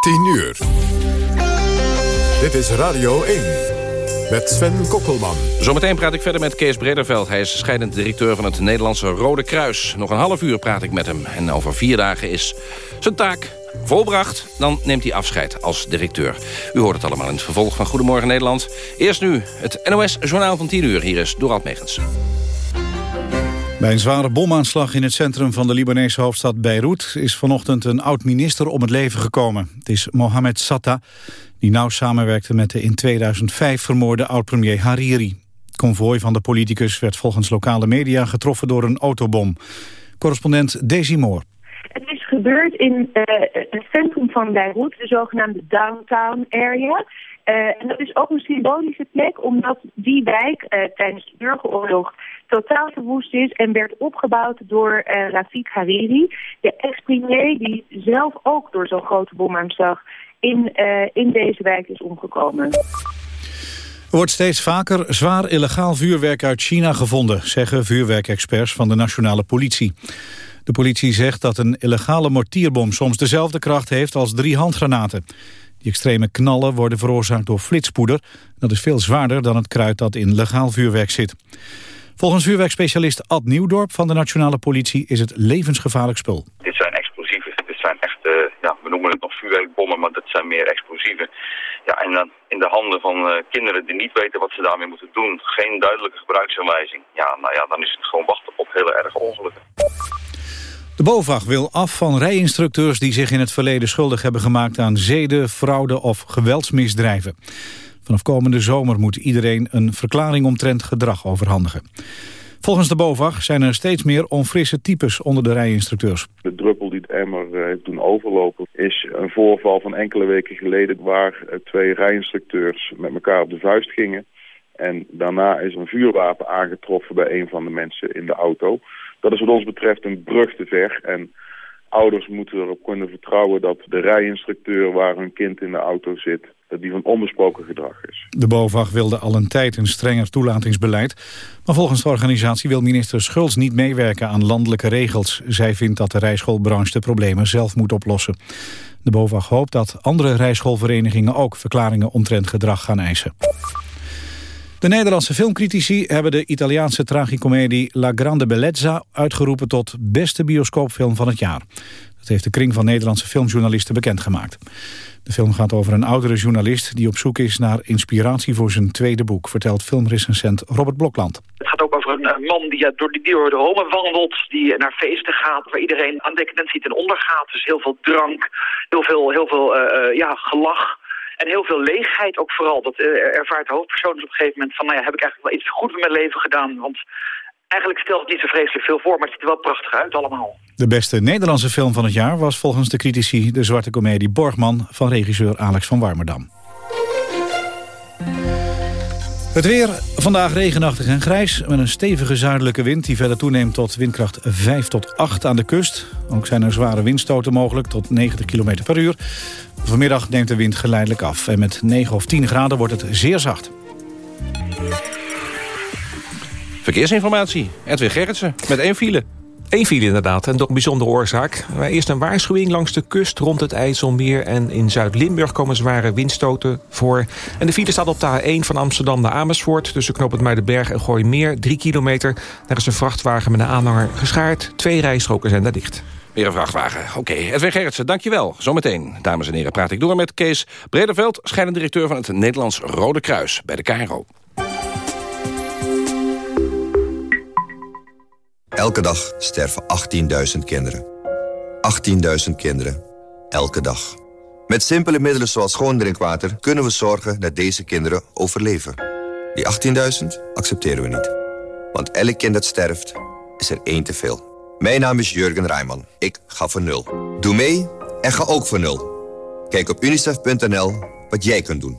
10 uur. Dit is Radio 1. Met Sven Kokkelman. Zometeen praat ik verder met Kees Brederveld. Hij is scheidend directeur van het Nederlandse Rode Kruis. Nog een half uur praat ik met hem. En over vier dagen is zijn taak volbracht. Dan neemt hij afscheid als directeur. U hoort het allemaal in het vervolg van Goedemorgen Nederland. Eerst nu het NOS Journaal van 10 uur. Hier is Dorald Megens. Bij een zware bomaanslag in het centrum van de Libanese hoofdstad Beirut... is vanochtend een oud-minister om het leven gekomen. Het is Mohamed Satta, die nauw samenwerkte met de in 2005 vermoorde oud-premier Hariri. Het konvooi van de politicus werd volgens lokale media getroffen door een autobom. Correspondent Daisy Moore. Het is gebeurd in uh, het centrum van Beirut, de zogenaamde downtown area... Uh, en dat is ook een symbolische plek, omdat die wijk uh, tijdens de burgeroorlog totaal verwoest is en werd opgebouwd door uh, Rafik Hariri, de ex-premier die zelf ook door zo'n grote bomaanslag in, in deze wijk is omgekomen. Er wordt steeds vaker zwaar illegaal vuurwerk uit China gevonden, zeggen vuurwerkexperts van de nationale politie. De politie zegt dat een illegale mortierbom soms dezelfde kracht heeft als drie handgranaten. Die extreme knallen worden veroorzaakt door flitspoeder. Dat is veel zwaarder dan het kruid dat in legaal vuurwerk zit. Volgens vuurwerkspecialist Ad Nieuwdorp van de Nationale Politie is het levensgevaarlijk spul. Dit zijn explosieven. Dit zijn echt, uh, ja, we noemen het nog vuurwerkbommen, maar dat zijn meer explosieven. Ja, en dan in de handen van uh, kinderen die niet weten wat ze daarmee moeten doen. Geen duidelijke gebruiksaanwijzing. Ja, nou ja, dan is het gewoon wachten op hele erge ongelukken. De BOVAG wil af van rijinstructeurs die zich in het verleden schuldig hebben gemaakt aan zeden, fraude of geweldsmisdrijven. Vanaf komende zomer moet iedereen een verklaring omtrent gedrag overhandigen. Volgens de BOVAG zijn er steeds meer onfrisse types onder de rijinstructeurs. De druppel die het emmer eh, heeft doen overlopen is een voorval van enkele weken geleden... waar eh, twee rijinstructeurs met elkaar op de vuist gingen. En daarna is een vuurwapen aangetroffen bij een van de mensen in de auto dat is wat ons betreft een brug te ver. En ouders moeten erop kunnen vertrouwen dat de rijinstructeur waar hun kind in de auto zit, die van onbesproken gedrag is. De BOVAG wilde al een tijd een strenger toelatingsbeleid. Maar volgens de organisatie wil minister Schulz niet meewerken aan landelijke regels. Zij vindt dat de rijschoolbranche de problemen zelf moet oplossen. De BOVAG hoopt dat andere rijschoolverenigingen ook verklaringen omtrent gedrag gaan eisen. De Nederlandse filmcritici hebben de Italiaanse tragicomedie La Grande Bellezza uitgeroepen tot beste bioscoopfilm van het jaar. Dat heeft de kring van Nederlandse filmjournalisten bekendgemaakt. De film gaat over een oudere journalist die op zoek is naar inspiratie voor zijn tweede boek, vertelt filmrecensent Robert Blokland. Het gaat ook over een man die, door, die door de Rome wandelt, die naar feesten gaat, waar iedereen aan decadent ten onder gaat. Dus heel veel drank, heel veel, heel veel uh, ja, gelach. En heel veel leegheid ook vooral. Dat uh, ervaart de hoofdpersoon dus op een gegeven moment van... nou ja, heb ik eigenlijk wel iets goed met mijn leven gedaan. Want eigenlijk stelt het niet zo vreselijk veel voor... maar het ziet er wel prachtig uit allemaal. De beste Nederlandse film van het jaar was volgens de critici... de zwarte komedie Borgman van regisseur Alex van Warmerdam. Het weer, vandaag regenachtig en grijs... met een stevige zuidelijke wind die verder toeneemt tot windkracht 5 tot 8 aan de kust. Ook zijn er zware windstoten mogelijk tot 90 km per uur. Vanmiddag neemt de wind geleidelijk af en met 9 of 10 graden wordt het zeer zacht. Verkeersinformatie, Edwin Gerritsen met één file. Eén file inderdaad, en door een bijzondere oorzaak. Eerst een waarschuwing langs de kust rond het IJsselmeer... en in Zuid-Limburg komen zware windstoten voor. En de file staat op de A1 van Amsterdam naar Amersfoort... tussen knooppunt Muidenberg en Gooimeer, 3 kilometer. Daar is een vrachtwagen met een aanhanger geschaard. Twee rijstroken zijn daar dicht. Weer een vrachtwagen. Oké, okay. Edwin Gerritsen, dankjewel. Zometeen, dames en heren, praat ik door met Kees Brederveld... scheidend directeur van het Nederlands Rode Kruis bij de KRO. Elke dag sterven 18.000 kinderen. 18.000 kinderen. Elke dag. Met simpele middelen zoals schoon drinkwater... kunnen we zorgen dat deze kinderen overleven. Die 18.000 accepteren we niet. Want elk kind dat sterft, is er één te veel. Mijn naam is Jurgen Rijman. Ik ga voor nul. Doe mee en ga ook voor nul. Kijk op unicef.nl wat jij kunt doen.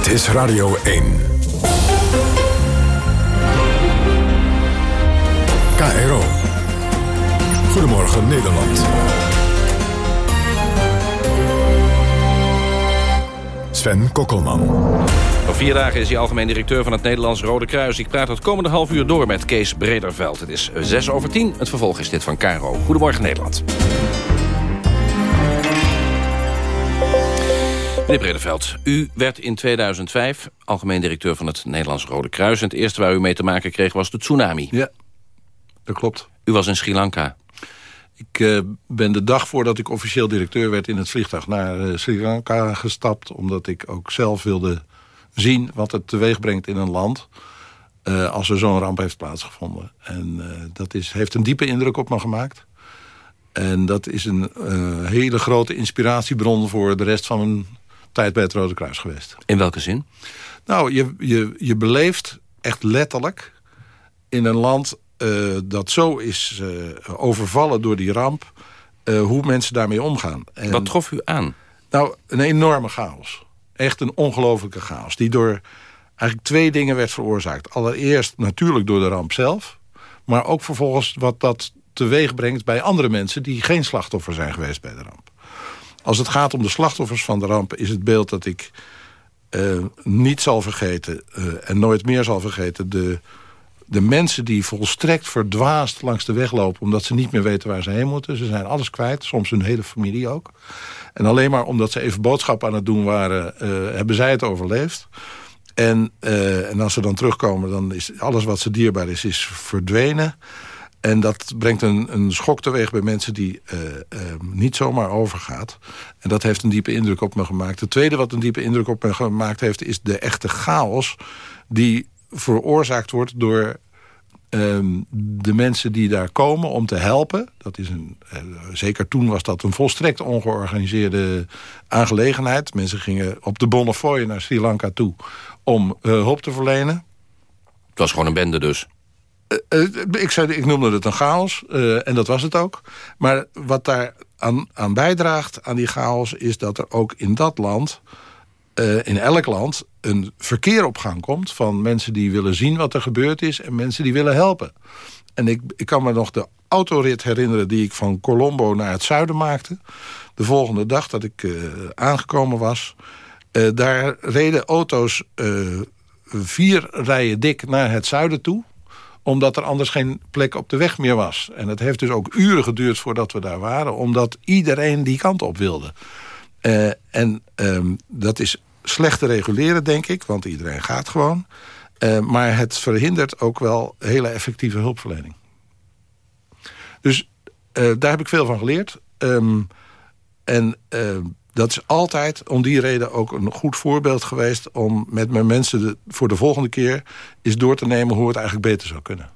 Dit is Radio 1. KRO. Goedemorgen Nederland. Sven Kokkelman. Nog vier dagen is hij algemeen directeur van het Nederlands Rode Kruis. Ik praat het komende half uur door met Kees Brederveld. Het is 6 over 10. Het vervolg is dit van KRO. Goedemorgen Nederland. Meneer Bredeveld, u werd in 2005 algemeen directeur van het Nederlands Rode Kruis. En het eerste waar u mee te maken kreeg was de tsunami. Ja, dat klopt. U was in Sri Lanka. Ik uh, ben de dag voordat ik officieel directeur werd in het vliegtuig naar uh, Sri Lanka gestapt. Omdat ik ook zelf wilde zien wat het teweeg brengt in een land. Uh, als er zo'n ramp heeft plaatsgevonden. En dat is, heeft een diepe indruk op me gemaakt. En dat is een hele grote inspiratiebron voor de rest van mijn tijd bij het Rode Kruis geweest. In welke zin? Nou, je, je, je beleeft echt letterlijk in een land uh, dat zo is uh, overvallen door die ramp... Uh, hoe mensen daarmee omgaan. En, Wat trof u aan? Nou, een enorme chaos. Echt een ongelofelijke chaos. Die door eigenlijk twee dingen werd veroorzaakt. Allereerst natuurlijk door de ramp zelf. Maar ook vervolgens wat dat teweeg brengt bij andere mensen... die geen slachtoffer zijn geweest bij de ramp. Als het gaat om de slachtoffers van de ramp... is het beeld dat ik uh, niet zal vergeten... Uh, en nooit meer zal vergeten... de, de mensen die volstrekt verdwaasd langs de weg lopen... omdat ze niet meer weten waar ze heen moeten. Ze zijn alles kwijt, soms hun hele familie ook. En alleen maar omdat ze even boodschap aan het doen waren... Uh, hebben zij het overleefd. En, en als ze dan terugkomen, dan is alles wat ze dierbaar is, is verdwenen... En dat brengt een, een schok teweeg bij mensen die uh, uh, niet zomaar overgaat. En dat heeft een diepe indruk op me gemaakt. Het tweede wat een diepe indruk op me gemaakt heeft... is de echte chaos die veroorzaakt wordt door um, de mensen die daar komen om te helpen. Dat is een, uh, zeker toen was dat een volstrekt ongeorganiseerde aangelegenheid. Mensen gingen op de Bonnefoy naar Sri Lanka toe om hulp te verlenen. Het was gewoon een bende dus? Uh, ik, zei, ik noemde het een chaos, uh, en dat was het ook. Maar wat daar aan, aan, bijdraagt aan die chaos... is dat er ook in dat land, in elk land... een verkeer op gang komt van mensen die willen zien wat er gebeurd is... en mensen die willen helpen. En ik, ik kan me nog de autorit herinneren die ik van Colombo naar het zuiden maakte. De volgende dag dat ik aangekomen was... daar reden auto's vier rijen dik naar het zuiden toe omdat er anders geen plek op de weg meer was. En het heeft dus ook uren geduurd voordat we daar waren... omdat iedereen die kant op wilde. Uh, en um, dat is slecht te reguleren, denk ik, want iedereen gaat gewoon. Uh, maar het verhindert ook wel hele effectieve hulpverlening. Dus uh, daar heb ik veel van geleerd. Um, en dat is altijd om die reden ook een goed voorbeeld geweest... om met mijn mensen de, voor de volgende keer eens door te nemen... hoe het eigenlijk beter zou kunnen.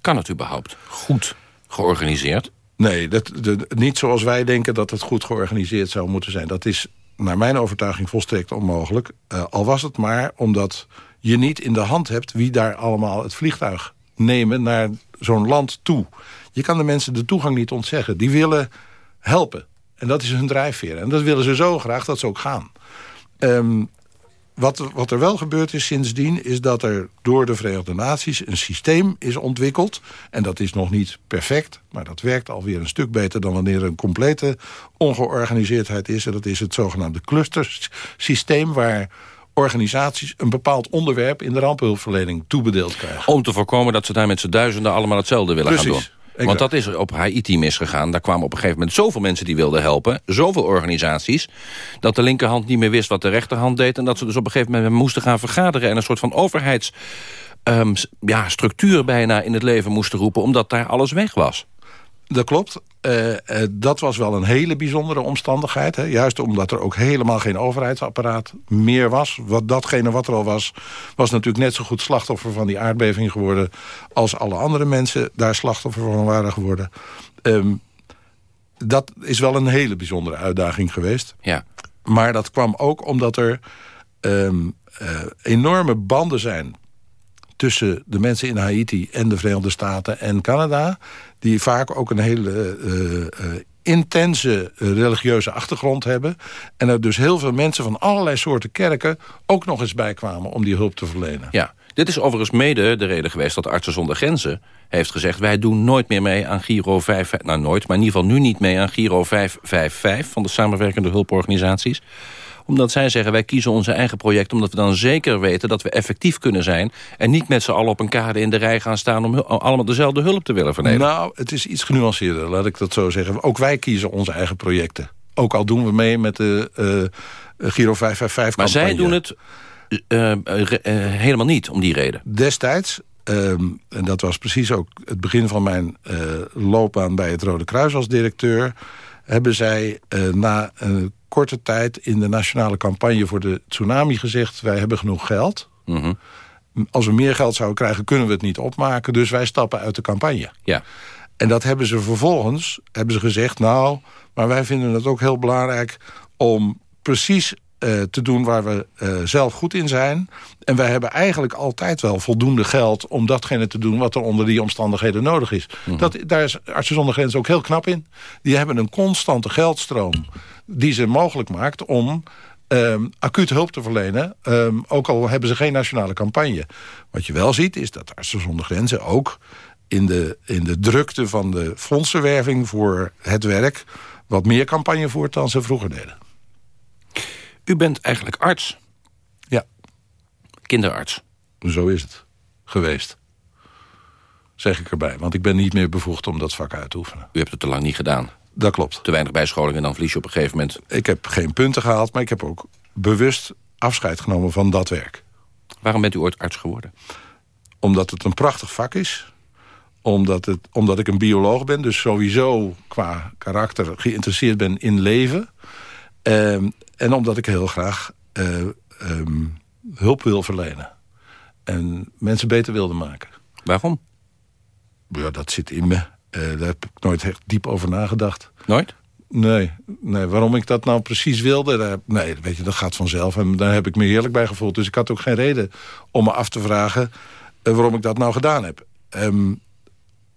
Kan het überhaupt goed georganiseerd? Nee, dat, de, niet zoals wij denken dat het goed georganiseerd zou moeten zijn. Dat is naar mijn overtuiging volstrekt onmogelijk. Uh, al was het maar omdat je niet in de hand hebt... wie daar allemaal het vliegtuig nemen naar zo'n land toe. Je kan de mensen de toegang niet ontzeggen. Die willen helpen. En dat is hun drijfveer. En dat willen ze zo graag dat ze ook gaan. Um, wat, wat er wel gebeurd is sindsdien... is dat er door de Verenigde Naties een systeem is ontwikkeld. En dat is nog niet perfect, maar dat werkt alweer een stuk beter... dan wanneer er een complete ongeorganiseerdheid is. En dat is het zogenaamde clustersysteem... waar organisaties een bepaald onderwerp in de rampenhulpverlening toebedeeld krijgen. Om te voorkomen dat ze daar met z'n duizenden allemaal hetzelfde willen Precies. gaan doen. Want dat is op Haiti misgegaan. Daar kwamen op een gegeven moment zoveel mensen die wilden helpen. Zoveel organisaties. Dat de linkerhand niet meer wist wat de rechterhand deed. En dat ze dus op een gegeven moment moesten gaan vergaderen. En een soort van overheids... Um, ja, structuur bijna in het leven moesten roepen... omdat daar alles weg was. Dat klopt. Eh, eh, dat was wel een hele bijzondere omstandigheid. Hè? Juist omdat er ook helemaal geen overheidsapparaat meer was. Wat, datgene wat er al was, was natuurlijk net zo goed slachtoffer van die aardbeving geworden... als alle andere mensen daar slachtoffer van waren geworden. Ehm, dat is wel een hele bijzondere uitdaging geweest. Ja. Maar dat kwam ook omdat er ehm, eh, enorme banden zijn tussen de mensen in Haiti en de Verenigde Staten en Canada... die vaak ook een hele uh, uh, intense religieuze achtergrond hebben... en er dus heel veel mensen van allerlei soorten kerken... ook nog eens bij kwamen om die hulp te verlenen. Ja, dit is overigens mede de reden geweest dat Artsen zonder Grenzen heeft gezegd... wij doen nooit meer mee aan Giro 5... nou nooit, maar in ieder geval nu niet mee aan Giro 555... van de samenwerkende hulporganisaties omdat zij zeggen, wij kiezen onze eigen project... omdat we dan zeker weten dat we effectief kunnen zijn... en niet met z'n allen op een kade in de rij gaan staan... om allemaal dezelfde hulp te willen verlenen. Nou, het is iets genuanceerder, laat ik dat zo zeggen. Ook wij kiezen onze eigen projecten. Ook al doen we mee met de uh, Giro 555 Maar zij doen het uh, uh, helemaal niet om die reden. Destijds, um, en dat was precies ook het begin van mijn loopbaan... bij het Rode Kruis als directeur... hebben zij na een korte tijd in de nationale campagne voor de tsunami gezegd... wij hebben genoeg geld. Mhm. Als we meer geld zouden krijgen, kunnen we het niet opmaken. Dus wij stappen uit de campagne. Ja. En dat hebben ze vervolgens hebben ze gezegd... nou, maar wij vinden het ook heel belangrijk om precies uh, te doen waar we uh, zelf goed in zijn. En wij hebben eigenlijk altijd wel voldoende geld... om datgene te doen wat er onder die omstandigheden nodig is. Mhm. dat, daar is Artsen zonder Grenzen ook heel knap in. Die hebben een constante geldstroom die ze mogelijk maakt om um, acuut hulp te verlenen. Um, ook al hebben ze geen nationale campagne. Wat je wel ziet is dat Artsen zonder Grenzen ook... in de, in de drukte van de fondsenwerving voor het werk... wat meer campagne voert dan ze vroeger deden. U bent eigenlijk arts. Ja. Kinderarts. Zo is het geweest. Zeg ik erbij, want ik ben niet meer bevoegd om dat vak uit te oefenen. U hebt het te lang niet gedaan. Dat klopt. Te weinig bijscholing en dan verlies je op een gegeven moment... Ik heb geen punten gehaald, maar ik heb ook bewust afscheid genomen van dat werk. Waarom bent u ooit arts geworden? Omdat het een prachtig vak is. Omdat, het, omdat ik een bioloog ben, dus sowieso qua karakter geïnteresseerd ben in leven. Um, en omdat ik heel graag uh, um, hulp wil verlenen. En mensen beter wilde maken. Waarom? Ja, dat zit in me. Uh, daar heb ik nooit echt diep over nagedacht. Nooit? Nee, nee, waarom ik dat nou precies wilde, daar, nee, weet je, dat gaat vanzelf. En daar heb ik me heerlijk bij gevoeld. Dus ik had ook geen reden om me af te vragen uh, waarom ik dat nou gedaan heb. Um,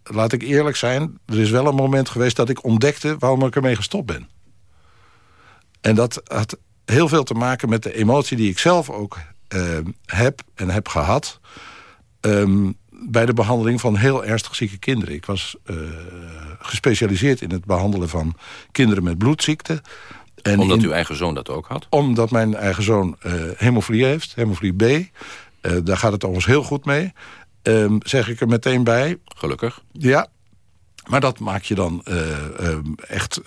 laat ik eerlijk zijn, er is wel een moment geweest dat ik ontdekte waarom ik ermee gestopt ben. En dat had heel veel te maken met de emotie die ik zelf ook uh, heb en heb gehad... Um, bij de behandeling van heel ernstig zieke kinderen. Ik was uh, gespecialiseerd in het behandelen van kinderen met bloedziekten. En omdat in, uw eigen zoon dat ook had? Omdat mijn eigen zoon uh, hemofilie heeft, hemofilie B. Uh, daar gaat het overigens heel goed mee. Um, zeg ik er meteen bij. Gelukkig. Ja, maar dat maak je dan um, echt...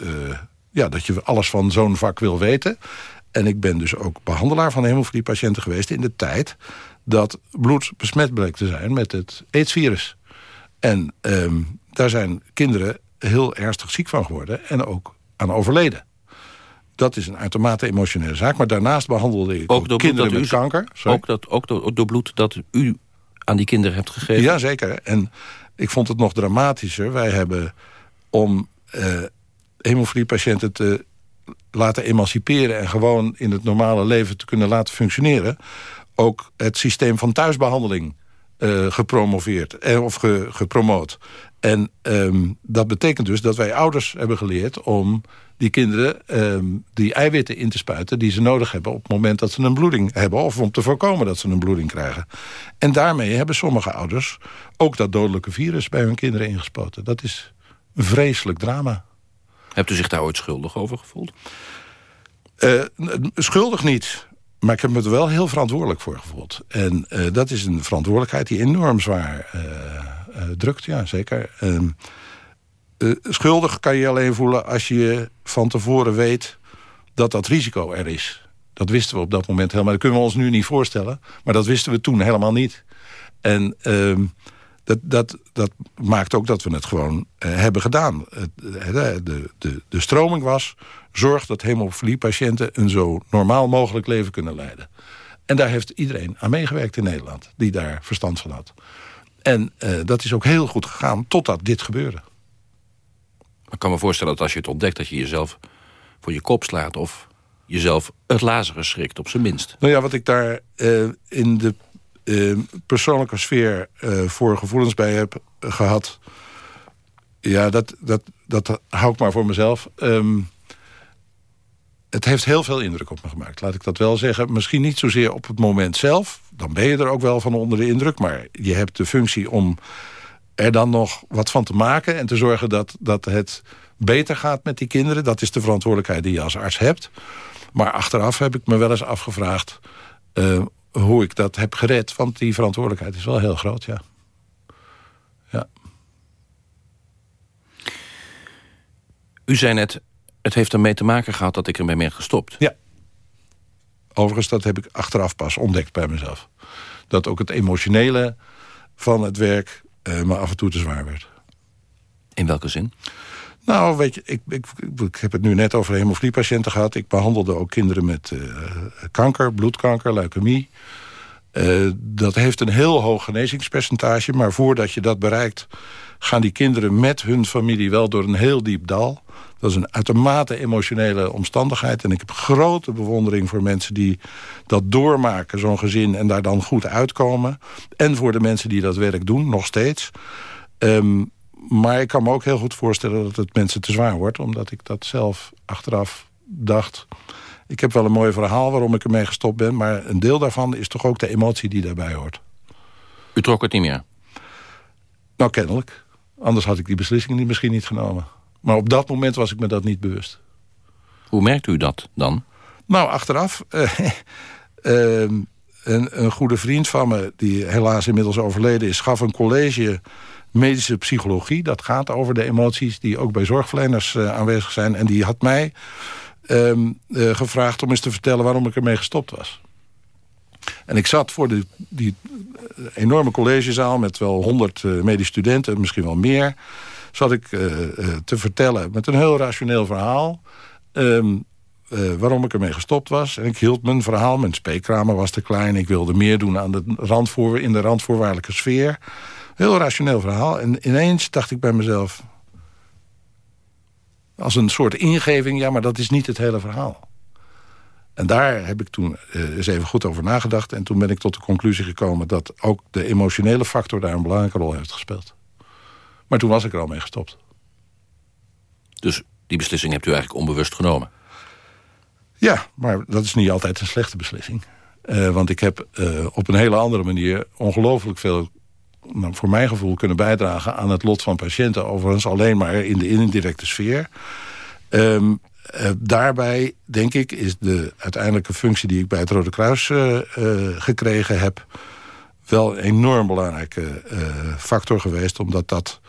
ja, dat je alles van zo'n vak wil weten. En ik ben dus ook behandelaar van hemofiliepatiënten geweest... in de tijd dat bloed besmet bleek te zijn met het AIDS-virus. En um, daar zijn kinderen heel ernstig ziek van geworden... en ook aan overleden. Dat is een uitermate emotionele zaak. Maar daarnaast behandelde ik ook, ook kinderen met u, kanker. Ook, dat, ook door, door bloed dat u aan die kinderen hebt gegeven? Ja, zeker. En ik vond het nog dramatischer. Wij hebben om uh, hemofiliepatiënten te laten emanciperen... en gewoon in het normale leven te kunnen laten functioneren... ook het systeem van thuisbehandeling uh, gepromoveerd eh, of ge, gepromoot. En um, dat betekent dus dat wij ouders hebben geleerd om die kinderen um, die eiwitten in te spuiten... die ze nodig hebben op het moment dat ze een bloeding hebben... of om te voorkomen dat ze een bloeding krijgen. En daarmee hebben sommige ouders ook dat dodelijke virus bij hun kinderen ingespoten. Dat is een vreselijk drama. Hebt u zich daar ooit schuldig over gevoeld? Uh, schuldig niet. Maar ik heb me er wel heel verantwoordelijk voor gevoeld. En uh, dat is een verantwoordelijkheid die enorm zwaar uh, drukt, ja, zeker. Ehm, schuldig kan je alleen voelen als je van tevoren weet dat dat risico er is. Dat wisten we op dat moment helemaal. Dat kunnen we ons nu niet voorstellen. Maar dat wisten we toen helemaal niet. En ehm, dat, dat, dat maakt ook dat we het gewoon uh, hebben gedaan. Het, de, de, de, de stroming was, zorg dat hemofiliepatiënten... een zo normaal mogelijk leven kunnen leiden. En daar heeft iedereen aan meegewerkt in Nederland... die daar verstand van had. En uh, dat is ook heel goed gegaan totdat dit gebeurde. Ik kan me voorstellen dat als je het ontdekt... dat je jezelf voor je kop slaat... of jezelf het Lazarus schrikt, op zijn minst. Nou ja, wat ik daar uh, in de persoonlijke sfeer uh, voor gevoelens bij heb gehad... ja, dat, dat, dat hou ik maar voor mezelf. Um, het heeft heel veel indruk op me gemaakt, laat ik dat wel zeggen. Misschien niet zozeer op het moment zelf. Dan ben je er ook wel van onder de indruk. Maar je hebt de functie om er dan nog wat van te maken... en te zorgen dat, dat het beter gaat met die kinderen. Dat is de verantwoordelijkheid die je als arts hebt. Maar achteraf heb ik me wel eens afgevraagd... Uh, hoe ik dat heb gered. Want die verantwoordelijkheid is wel heel groot, ja. Ja. U zei net, het heeft ermee te maken gehad dat ik ermee ben gestopt. Ja. Overigens, dat heb ik achteraf pas ontdekt bij mezelf. Dat ook het emotionele van het werk uh, me af en toe te zwaar werd. In welke zin? Nou, weet je, ik, ik, ik heb het nu net over hemofiliepatiënten gehad. Ik behandelde ook kinderen met uh, kanker, bloedkanker, leukemie. Uh, dat heeft een heel hoog genezingspercentage. Maar voordat je dat bereikt... gaan die kinderen met hun familie wel door een heel diep dal. Dat is een uitermate emotionele omstandigheid. En ik heb grote bewondering voor mensen die dat doormaken, zo'n gezin... en daar dan goed uitkomen. En voor de mensen die dat werk doen, nog steeds... Um, maar ik kan me ook heel goed voorstellen dat het mensen te zwaar wordt. Omdat ik dat zelf achteraf dacht... ik heb wel een mooi verhaal waarom ik ermee gestopt ben... maar een deel daarvan is toch ook de emotie die daarbij hoort. U trok het niet meer? Nou, kennelijk. Anders had ik die beslissing misschien niet genomen. Maar op dat moment was ik me dat niet bewust. Hoe merkt u dat dan? Nou, achteraf... Uh, uh, een, goede vriend van me, die helaas inmiddels overleden is... gaf een college medische psychologie. Dat gaat over de emoties die ook bij zorgverleners uh, aanwezig zijn. En die had mij um, uh, gevraagd om eens te vertellen waarom ik ermee gestopt was. En ik zat voor de, die enorme collegezaal met wel honderd uh, studenten, misschien wel meer. Zat ik te vertellen met een heel rationeel verhaal... Um, uh, waarom ik ermee gestopt was. En ik hield mijn verhaal. Mijn spreekkamer was te klein. Ik wilde meer doen aan de randvoor, in de randvoorwaardelijke sfeer. Heel rationeel verhaal. En ineens dacht ik bij mezelf... als een soort ingeving... ja, maar dat is niet het hele verhaal. En daar heb ik toen uh, eens even goed over nagedacht. En toen ben ik tot de conclusie gekomen... dat ook de emotionele factor daar een belangrijke rol heeft gespeeld. Maar toen was ik er al mee gestopt. Dus die beslissing hebt u eigenlijk onbewust genomen? Ja, maar dat is niet altijd een slechte beslissing. Uh, want ik heb uh, op een hele andere manier ongelooflijk veel... Nou, voor mijn gevoel kunnen bijdragen aan het lot van patiënten. Overigens alleen maar in de indirecte sfeer. Um, uh, daarbij, denk ik, is de uiteindelijke functie die ik bij het Rode Kruis gekregen heb... wel een enorm belangrijke factor geweest. Omdat dat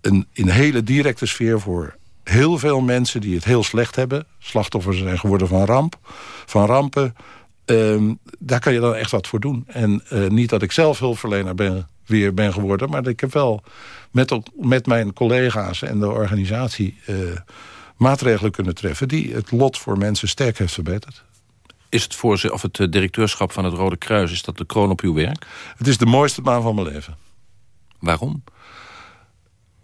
een, in hele directe sfeer voor heel veel mensen die het heel slecht hebben... slachtoffers zijn geworden van, ramp, van rampen... Um, daar kan je dan echt wat voor doen. En uh, niet dat ik zelf hulpverlener ben, weer ben geworden... maar ik heb wel met, met mijn collega's en de organisatie... Uh, maatregelen kunnen treffen... die het lot voor mensen sterk heeft verbeterd. Is het, voor, of het directeurschap van het Rode Kruis... is dat de kroon op uw werk? Het is de mooiste baan van mijn leven. Waarom?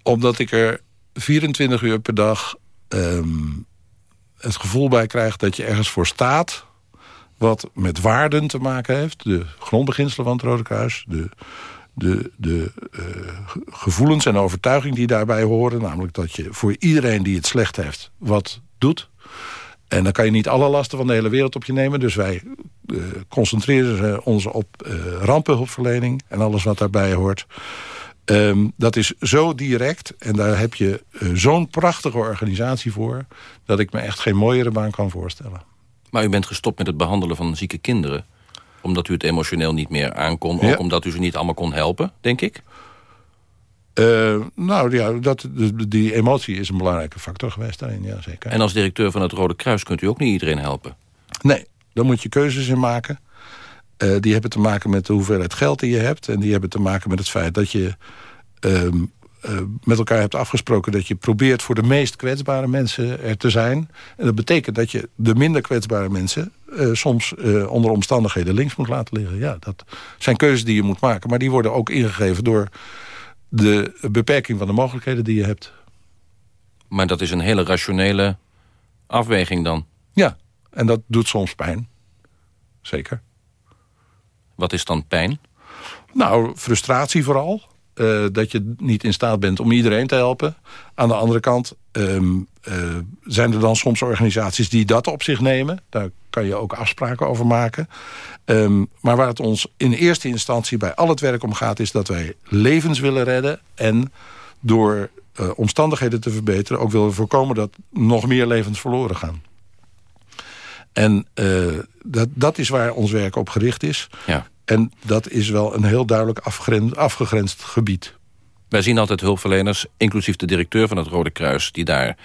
Omdat ik er 24 uur per dag um, het gevoel bij krijgt dat je ergens voor staat... wat met waarden te maken heeft. De grondbeginselen van het Rode Kruis. De, de, de uh, gevoelens en overtuiging die daarbij horen. Namelijk dat je voor iedereen die het slecht heeft wat doet. En dan kan je niet alle lasten van de hele wereld op je nemen. Dus wij uh, concentreren ons op uh, rampenhulpverlening en alles wat daarbij hoort. Um, dat is zo direct en daar heb je uh, zo'n prachtige organisatie voor... dat ik me echt geen mooiere baan kan voorstellen. Maar u bent gestopt met het behandelen van zieke kinderen... omdat u het emotioneel niet meer aankon... Ja. ook omdat u ze niet allemaal kon helpen, denk ik? Uh, nou ja, dat, die emotie is een belangrijke factor geweest daarin, ja zeker. En als directeur van het Rode Kruis kunt u ook niet iedereen helpen? Nee, daar moet je keuzes in maken... Uh, die hebben te maken met de hoeveelheid geld die je hebt. En die hebben te maken met het feit dat je ehm, eh, met elkaar hebt afgesproken... dat je probeert voor de meest kwetsbare mensen er te zijn. En dat betekent dat je de minder kwetsbare mensen... Eh, soms eh, onder omstandigheden links moet laten liggen. Ja, dat zijn keuzes die je moet maken. Maar die worden ook ingegeven door de beperking van de mogelijkheden die je hebt. Maar dat is een hele rationele afweging dan? Ja, en dat doet soms pijn. Zeker. Wat is dan pijn? Nou, frustratie vooral. Uh, dat je niet in staat bent om iedereen te helpen. Aan de andere kant um, uh, zijn er dan soms organisaties die dat op zich nemen. Daar kan je ook afspraken over maken. Um, maar waar het ons in eerste instantie bij al het werk om gaat... is dat wij levens willen redden en door uh, omstandigheden te verbeteren... ook willen voorkomen dat nog meer levens verloren gaan. En dat, dat is waar ons werk op gericht is. Ja. En dat is wel een heel duidelijk afgegrensd gebied. Wij zien altijd hulpverleners, inclusief de directeur van het Rode Kruis... die daar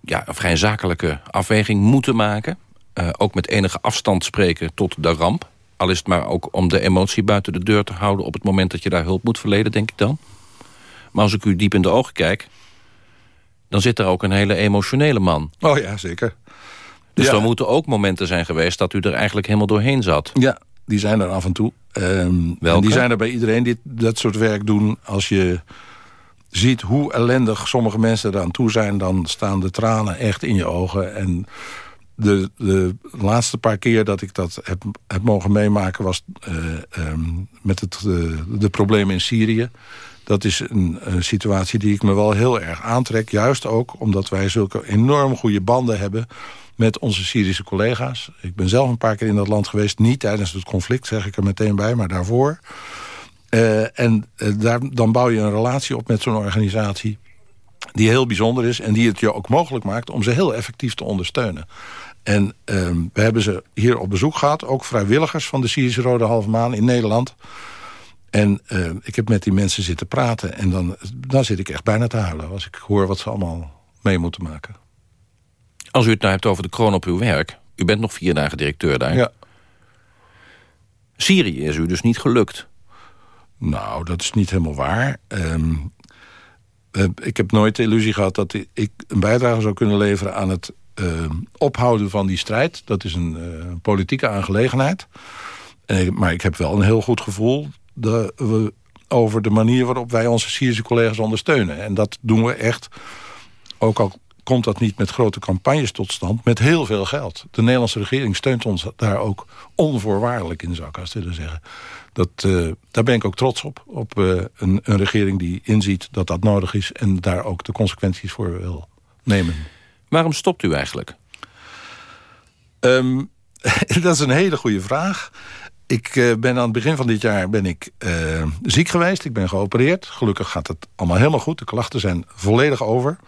ja, een vrij zakelijke afweging moeten maken. Uh, ook met enige afstand spreken tot de ramp. Al is het maar ook om de emotie buiten de deur te houden... op het moment dat je daar hulp moet verlenen, denk ik dan. Maar als ik u diep in de ogen kijk... dan zit er ook een hele emotionele man. Oh ja, zeker. Dus ja. er moeten ook momenten zijn geweest... dat u er eigenlijk helemaal doorheen zat. Ja, die zijn er af en toe. Um, en die zijn er bij iedereen die dat soort werk doen. Als je ziet hoe ellendig sommige mensen eraan toe zijn... dan staan de tranen echt in je ogen. En de, de laatste paar keer dat ik dat heb, heb mogen meemaken... was uh, um, met het, uh, de problemen in Syrië. Dat is een, een situatie die ik me wel heel erg aantrek. Juist ook omdat wij zulke enorm goede banden hebben met onze Syrische collega's. Ik ben zelf een paar keer in dat land geweest. Niet tijdens het conflict, zeg ik er meteen bij, maar daarvoor. Uh, en uh, daar, dan bouw je een relatie op met zo'n organisatie... die heel bijzonder is en die het je ook mogelijk maakt... om ze heel effectief te ondersteunen. En uh, we hebben ze hier op bezoek gehad. Ook vrijwilligers van de Syrische Rode Halve Maan in Nederland. En uh, ik heb met die mensen zitten praten. En dan, dan zit ik echt bijna te huilen... als ik hoor wat ze allemaal mee moeten maken. Als u het nou hebt over de kroon op uw werk... u bent nog vier dagen directeur daar. Ja. Syrië is u dus niet gelukt. Nou, dat is niet helemaal waar. Um, uh, ik heb nooit de illusie gehad dat ik een bijdrage zou kunnen leveren... aan het uh, ophouden van die strijd. Dat is een uh, politieke aangelegenheid. En, maar ik heb wel een heel goed gevoel... Dat we, over de manier waarop wij onze Syrische collega's ondersteunen. En dat doen we echt, ook al komt dat niet met grote campagnes tot stand... met heel veel geld. De Nederlandse regering steunt ons daar ook onvoorwaardelijk in, zou ik als willen zeggen. Dat, uh, daar ben ik ook trots op. Op uh, een, een regering die inziet dat dat nodig is... en daar ook de consequenties voor wil nemen. Waarom stopt u eigenlijk? Um, dat is een hele goede vraag. Ik uh, ben aan het begin van dit jaar ben ik ziek geweest. Ik ben geopereerd. Gelukkig gaat het allemaal helemaal goed. De klachten zijn volledig over.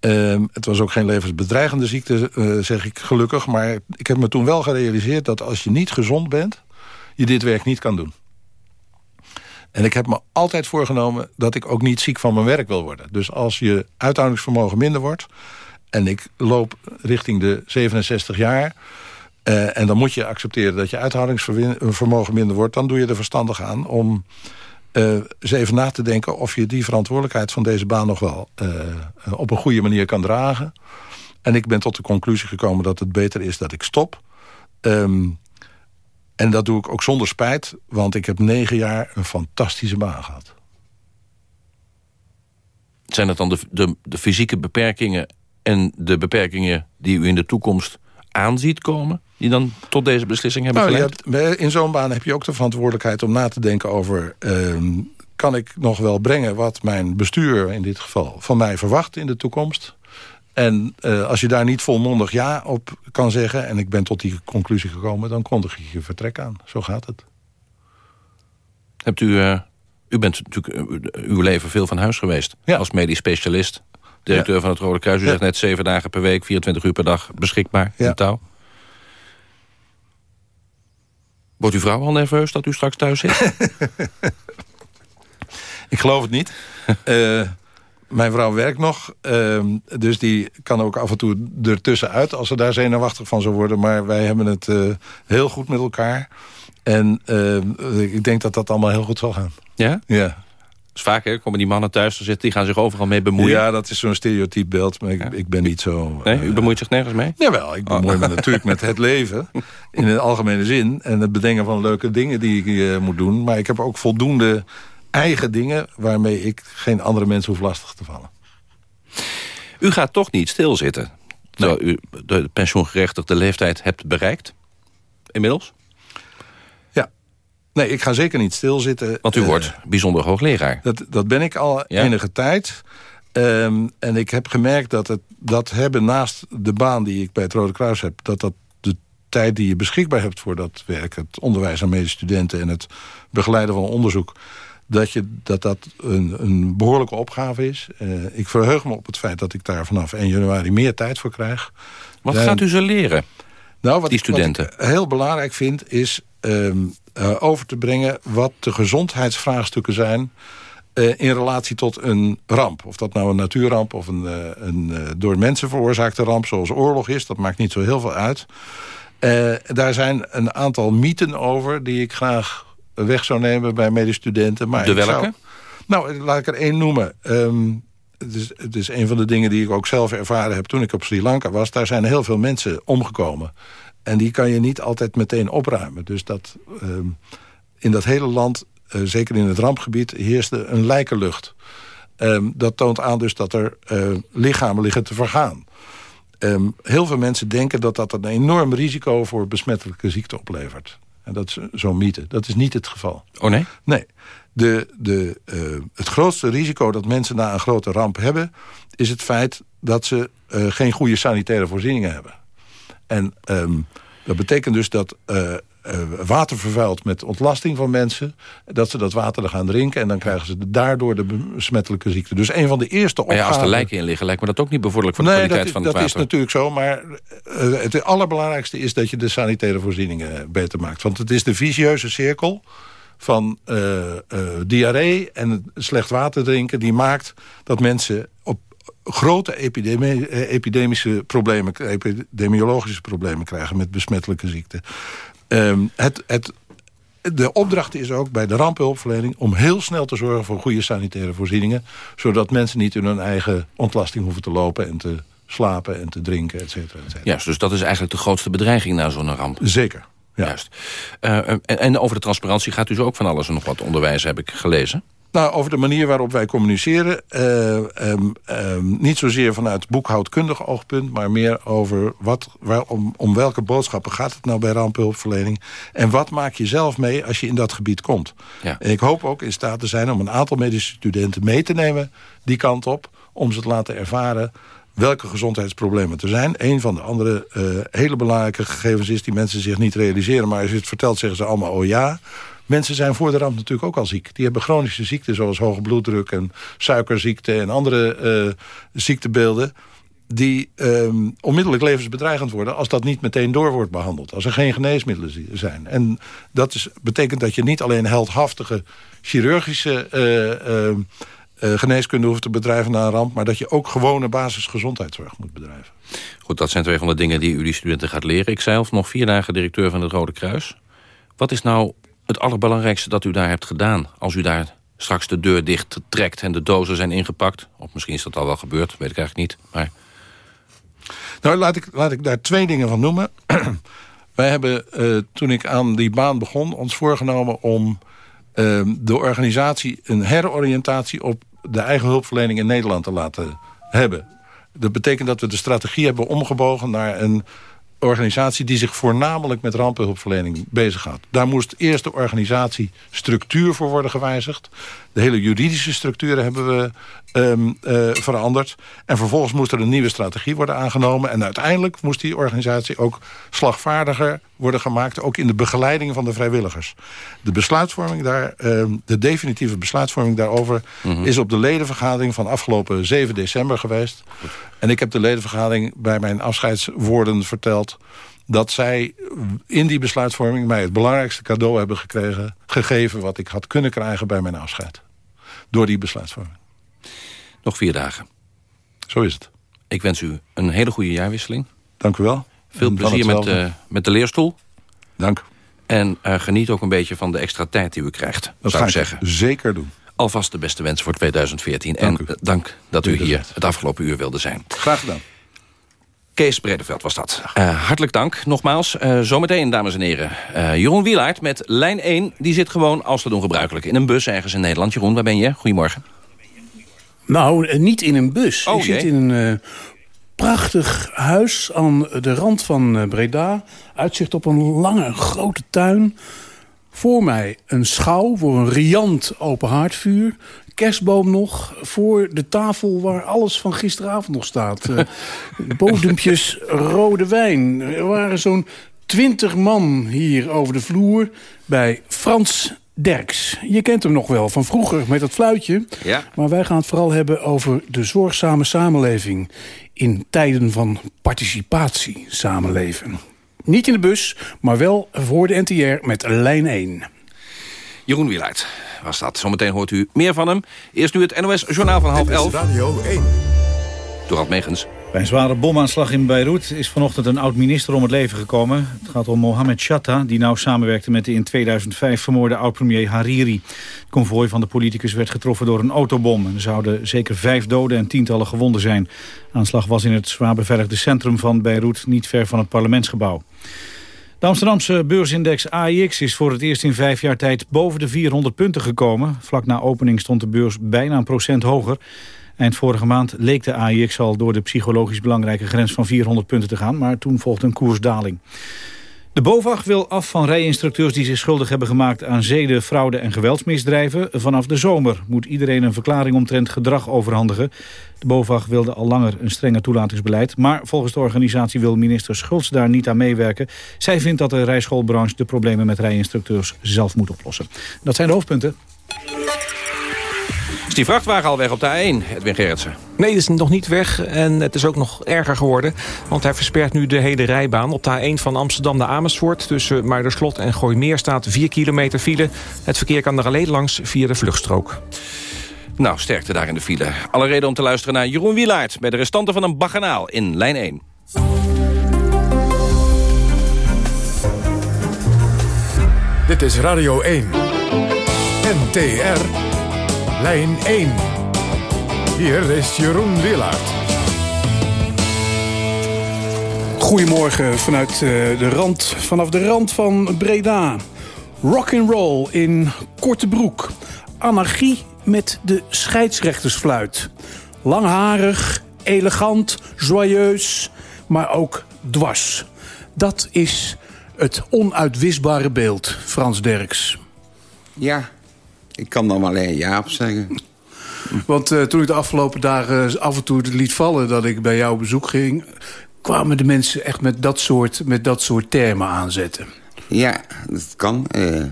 Um, het was ook geen levensbedreigende ziekte, uh, zeg ik gelukkig. Maar ik heb me toen wel gerealiseerd dat als je niet gezond bent... je dit werk niet kan doen. En ik heb me altijd voorgenomen dat ik ook niet ziek van mijn werk wil worden. Dus als je uithoudingsvermogen minder wordt... en ik loop richting de 67 jaar... Uh, en dan moet je accepteren dat je uithoudingsvermogen minder wordt... dan doe je er verstandig aan om uh, eens even na te denken of je die verantwoordelijkheid van deze baan nog wel uh, op een goede manier kan dragen. En ik ben tot de conclusie gekomen dat het beter is dat ik stop. Um, en dat doe ik ook zonder spijt, want ik heb negen jaar een fantastische baan gehad. Zijn het dan de, de, de fysieke beperkingen en de beperkingen die u in de toekomst aanziet komen... die dan tot deze beslissing hebben nou, geleid? Hebt, in zo'n baan heb je ook de verantwoordelijkheid om na te denken over... Uh, kan ik nog wel brengen wat mijn bestuur in dit geval van mij verwacht in de toekomst? En uh, als je daar niet volmondig ja op kan zeggen... en ik ben tot die conclusie gekomen, dan kondig je je vertrek aan. Zo gaat het. Hebt u... Uh, u bent natuurlijk uh, uw leven veel van huis geweest. Ja. Als medisch specialist. Directeur ja. van het Rode Kruis. U ja. zegt net zeven dagen per week, 24 uur per dag beschikbaar ja. in touw. Wordt uw vrouw al nerveus dat u straks thuis zit? ik geloof het niet. uh, mijn vrouw werkt nog, uh, dus die kan ook af en toe ertussenuit... als ze daar zenuwachtig van zou worden. Maar wij hebben het uh, heel goed met elkaar. En uh, ik denk dat dat allemaal heel goed zal gaan. Ja? Ja. Vaak, hè, komen die mannen thuis te zitten... die gaan zich overal mee bemoeien. Ja, dat is zo'n stereotyp beeld, maar ik, ik ben niet zo... Nee, u bemoeit zich nergens mee? Jawel, ik bemoei Oh. me natuurlijk met het leven. In de algemene zin. En het bedenken van leuke dingen die ik eh, moet doen. Maar ik heb ook voldoende eigen dingen... waarmee ik geen andere mensen hoef lastig te vallen. U gaat toch niet stilzitten. Terwijl u de pensioengerechtigde leeftijd hebt bereikt. Inmiddels. Nee, ik ga zeker niet stilzitten. Want u Eh, wordt bijzonder hoogleraar. Dat, dat ben ik al Ja? enige tijd. Ehm, en ik heb gemerkt dat het, dat hebben naast de baan die ik bij het Rode Kruis heb... dat dat de tijd die je beschikbaar hebt voor dat werk... het onderwijs aan medestudenten en het begeleiden van onderzoek... dat je, dat, dat een, een behoorlijke opgave is. Eh, ik verheug me op het feit dat ik daar vanaf 1 januari meer tijd voor krijg. Wat gaat u ze leren? nou, wat die ik- wat ik studenten? heel belangrijk vind is ehm, eh, over te brengen... wat de gezondheidsvraagstukken zijn eh, in relatie tot een ramp. Of dat nou een natuurramp of een, eh, een door mensen veroorzaakte ramp... zoals oorlog is, dat maakt niet zo heel veel uit. Daar zijn een aantal mythen over die ik graag weg zou nemen bij medestudenten. Maar De zou- welke? nou, laat ik er één noemen. Ehm, het, is, het is een van de dingen die ik ook zelf ervaren heb toen ik op Sri Lanka was. Daar zijn heel veel mensen omgekomen. En die kan je niet altijd meteen opruimen. Dus dat ehm, in dat hele land, eh, zeker in het rampgebied, heerste een lijkenlucht. Ehm, dat toont aan dus dat er eh, lichamen liggen te vergaan. Ehm, heel veel mensen denken dat dat een enorm risico voor besmettelijke ziekte oplevert. En dat is zo'n mythe. Dat is niet het geval. Oh nee? Nee. De, de, eh, het grootste risico dat mensen na een grote ramp hebben... is het feit dat ze geen goede sanitaire voorzieningen hebben. En ehm, dat betekent dus dat eh, eh, water vervuilt met ontlasting van mensen... dat ze dat water dan gaan drinken... en dan krijgen ze daardoor de besmettelijke ziekte. Dus een van de eerste Maar ja, opgaven... als er lijken in liggen, lijkt me dat ook niet bevorderlijk voor de Nee, kwaliteit dat, van het dat is water. natuurlijk zo, maar eh, het allerbelangrijkste is dat je de sanitaire voorzieningen beter maakt. Want het is de vicieuze cirkel van diarree en slecht water drinken... die maakt dat mensen op grote epidemie, eh, epidemische problemen, epidemiologische problemen krijgen... met besmettelijke ziekten. Ehm, het, het, de opdracht is ook bij de rampenhulpverlening... om heel snel te zorgen voor goede sanitaire voorzieningen... zodat mensen niet in hun eigen ontlasting hoeven te lopen... en te slapen en te drinken, et cetera, et cetera. Juist, dus dat is eigenlijk de grootste bedreiging na zo'n ramp. Zeker. Juist. Eh, en, en over de transparantie gaat u zo ook van alles en nog wat onderwijzen, heb ik gelezen. Nou, over de manier waarop wij communiceren. eh, ehm, ehm, niet zozeer vanuit boekhoudkundig oogpunt... maar meer over wat, waar, om, om welke boodschappen gaat het nou bij rampenhulpverlening... en wat maak je zelf mee als je in dat gebied komt. Ja. En ik hoop ook in staat te zijn om een aantal medische studenten mee te nemen... die kant op, om ze te laten ervaren welke gezondheidsproblemen er zijn. Een van de andere eh, hele belangrijke gegevens is... die mensen zich niet realiseren, maar als je het vertelt zeggen ze allemaal... oh ja, Mensen zijn voor de ramp natuurlijk ook al ziek. Die hebben chronische ziekten zoals hoge bloeddruk en suikerziekte... en andere eh, ziektebeelden die ehm, onmiddellijk levensbedreigend worden... als dat niet meteen door wordt behandeld. Als er geen geneesmiddelen zi- zijn. En dat is, betekent dat je niet alleen heldhaftige chirurgische... eh, eh, eh, geneeskunde hoeft te bedrijven na een ramp... maar dat je ook gewone basisgezondheidszorg moet bedrijven. Goed, dat zijn twee van de dingen die u die studenten gaat leren. Ik zelf nog vier dagen directeur van het Rode Kruis. Wat is nou het allerbelangrijkste dat u daar hebt gedaan... als u daar straks de deur dicht trekt en de dozen zijn ingepakt? Of misschien is dat al wel gebeurd, weet ik eigenlijk niet. Maar Nou, laat ik, laat ik daar twee dingen van noemen. Wij hebben, eh, toen ik aan die baan begon, ons voorgenomen om eh, de organisatie een heroriëntatie op de eigen hulpverlening in Nederland te laten hebben. Dat betekent dat we de strategie hebben omgebogen naar een organisatie die zich voornamelijk met rampenhulpverlening bezighoudt. Daar moest eerst de organisatiestructuur voor worden gewijzigd. De hele juridische structuren hebben we ehm, eh, veranderd. En vervolgens moest er een nieuwe strategie worden aangenomen. En uiteindelijk moest die organisatie ook slagvaardiger worden gemaakt... ook in de begeleiding van de vrijwilligers. De besluitvorming daar, ehm, de definitieve besluitvorming daarover... is op de ledenvergadering van afgelopen 7 december geweest. En ik heb de ledenvergadering bij mijn afscheidswoorden verteld dat zij in die besluitvorming mij het belangrijkste cadeau hebben gekregen, gegeven wat ik had kunnen krijgen bij mijn afscheid. Door die besluitvorming. nog vier dagen. Zo is het. Ik wens u een hele goede jaarwisseling. Dank u wel. Veel En plezier met, eh, met de leerstoel. Dank. En eh, geniet ook een beetje van de extra tijd die u krijgt, Dat zou ga ik ik zeggen. zeker doen. alvast de beste wensen voor 2014. en dank dat u hier het afgelopen uur wilde zijn. Graag gedaan. Kees Bredeveld was dat. Uh, hartelijk dank, nogmaals. Uh, zometeen, dames en heren. Uh, Jeroen Wielaert met lijn 1. Die zit gewoon, als te doen gebruikelijk, in een bus ergens in Nederland. Jeroen, waar ben je? Goedemorgen. Nou, niet in een bus. Oh, Ik zit in een prachtig huis aan de rand van Breda. Uitzicht op een lange, grote tuin. Voor mij een schouw voor een riant open haardvuur kerstboom nog voor de tafel waar alles van gisteravond nog staat. Uh, bodempjes rode wijn. Er waren zo'n twintig man hier over de vloer bij Frans Derks. Je kent hem nog wel van vroeger met dat fluitje. Ja. Maar wij gaan het vooral hebben over de zorgzame samenleving... in tijden van participatie samenleven. Niet in de bus, maar wel voor de NTR met lijn 1. Jeroen Wielaert was dat. Zometeen hoort u meer van hem. Eerst nu het NOS Journaal van half elf. Radio 1. Dorald Megens. Bij een zware bomaanslag in Beirut is vanochtend een oud-minister om het leven gekomen. Het gaat om Mohamed Shatta, die nauw samenwerkte met de in 2005 vermoorde oud-premier Hariri. Het konvooi van de politicus werd getroffen door een autobom. Er zouden zeker vijf doden en tientallen gewonden zijn. De aanslag was in het zwaar beveiligde centrum van Beirut, niet ver van het parlementsgebouw. De Amsterdamse beursindex AIX is voor het eerst in vijf jaar tijd boven de 400 punten gekomen. Vlak na opening stond de beurs bijna een procent hoger. Eind vorige maand leek de AIX al door de psychologisch belangrijke grens van 400 punten te gaan, maar toen volgde een koersdaling. De BOVAG wil af van rijinstructeurs die zich schuldig hebben gemaakt aan zeden, fraude en geweldsmisdrijven. Vanaf de zomer moet iedereen een verklaring omtrent gedrag overhandigen. De BOVAG wilde al langer een strenger toelatingsbeleid. Maar volgens de organisatie wil minister Schultz daar niet aan meewerken. Zij vindt dat de rijschoolbranche de problemen met rijinstructeurs zelf moet oplossen. Dat zijn de hoofdpunten. Is die vrachtwagen al weg op de A1, Edwin Gerritsen? Nee, het is nog niet weg en het is ook nog erger geworden. Want hij verspert nu de hele rijbaan. Op de A1 van Amsterdam naar Amersfoort... tussen Muiderslot en Gooimeer staat 4 kilometer file. Het verkeer kan er alleen langs via de vluchtstrook. Nou, sterkte daar in de file. Alle reden om te luisteren naar Jeroen Wielaert... bij de restanten van een baganaal in lijn 1. Dit is Radio 1. NTR. Lijn 1. Hier is Jeroen Willaert. Goedemorgen vanuit eh, de rand, vanaf de rand van Breda. Rock and roll in korte broek. Anarchie met de scheidsrechtersfluit. Langharig, elegant, joyeus, maar ook dwars. Dat is het onuitwisbare beeld, Frans Derks. Ja, ik kan dan alleen ja op zeggen. Want uh, toen ik de afgelopen dagen af en toe het liet vallen... dat ik bij jou op bezoek ging... kwamen de mensen echt met dat soort, met dat soort termen aanzetten. Ja, dat kan. Uh,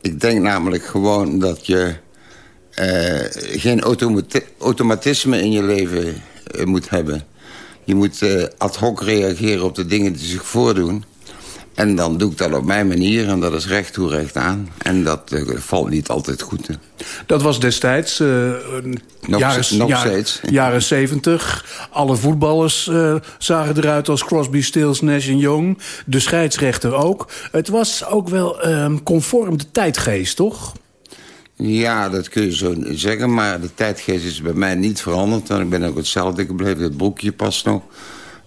ik denk namelijk gewoon dat je... Uh, geen automatisme in je leven moet hebben. Je moet ad hoc reageren op de dingen die zich voordoen. En dan doe ik dat op mijn manier en dat is recht toe recht aan. En dat uh, valt niet altijd goed. Dat was destijds, uh, nog, jaren, nog jaren, steeds. jaren 70. Alle voetballers uh, zagen eruit als Crosby, Stills, Nash en Young. De scheidsrechter ook. Het was ook wel ehm, conform de tijdgeest, toch? Ja, dat kun je zo zeggen. Maar de tijdgeest is bij mij niet veranderd. En ik ben ook hetzelfde gebleven. Het broekje past nog.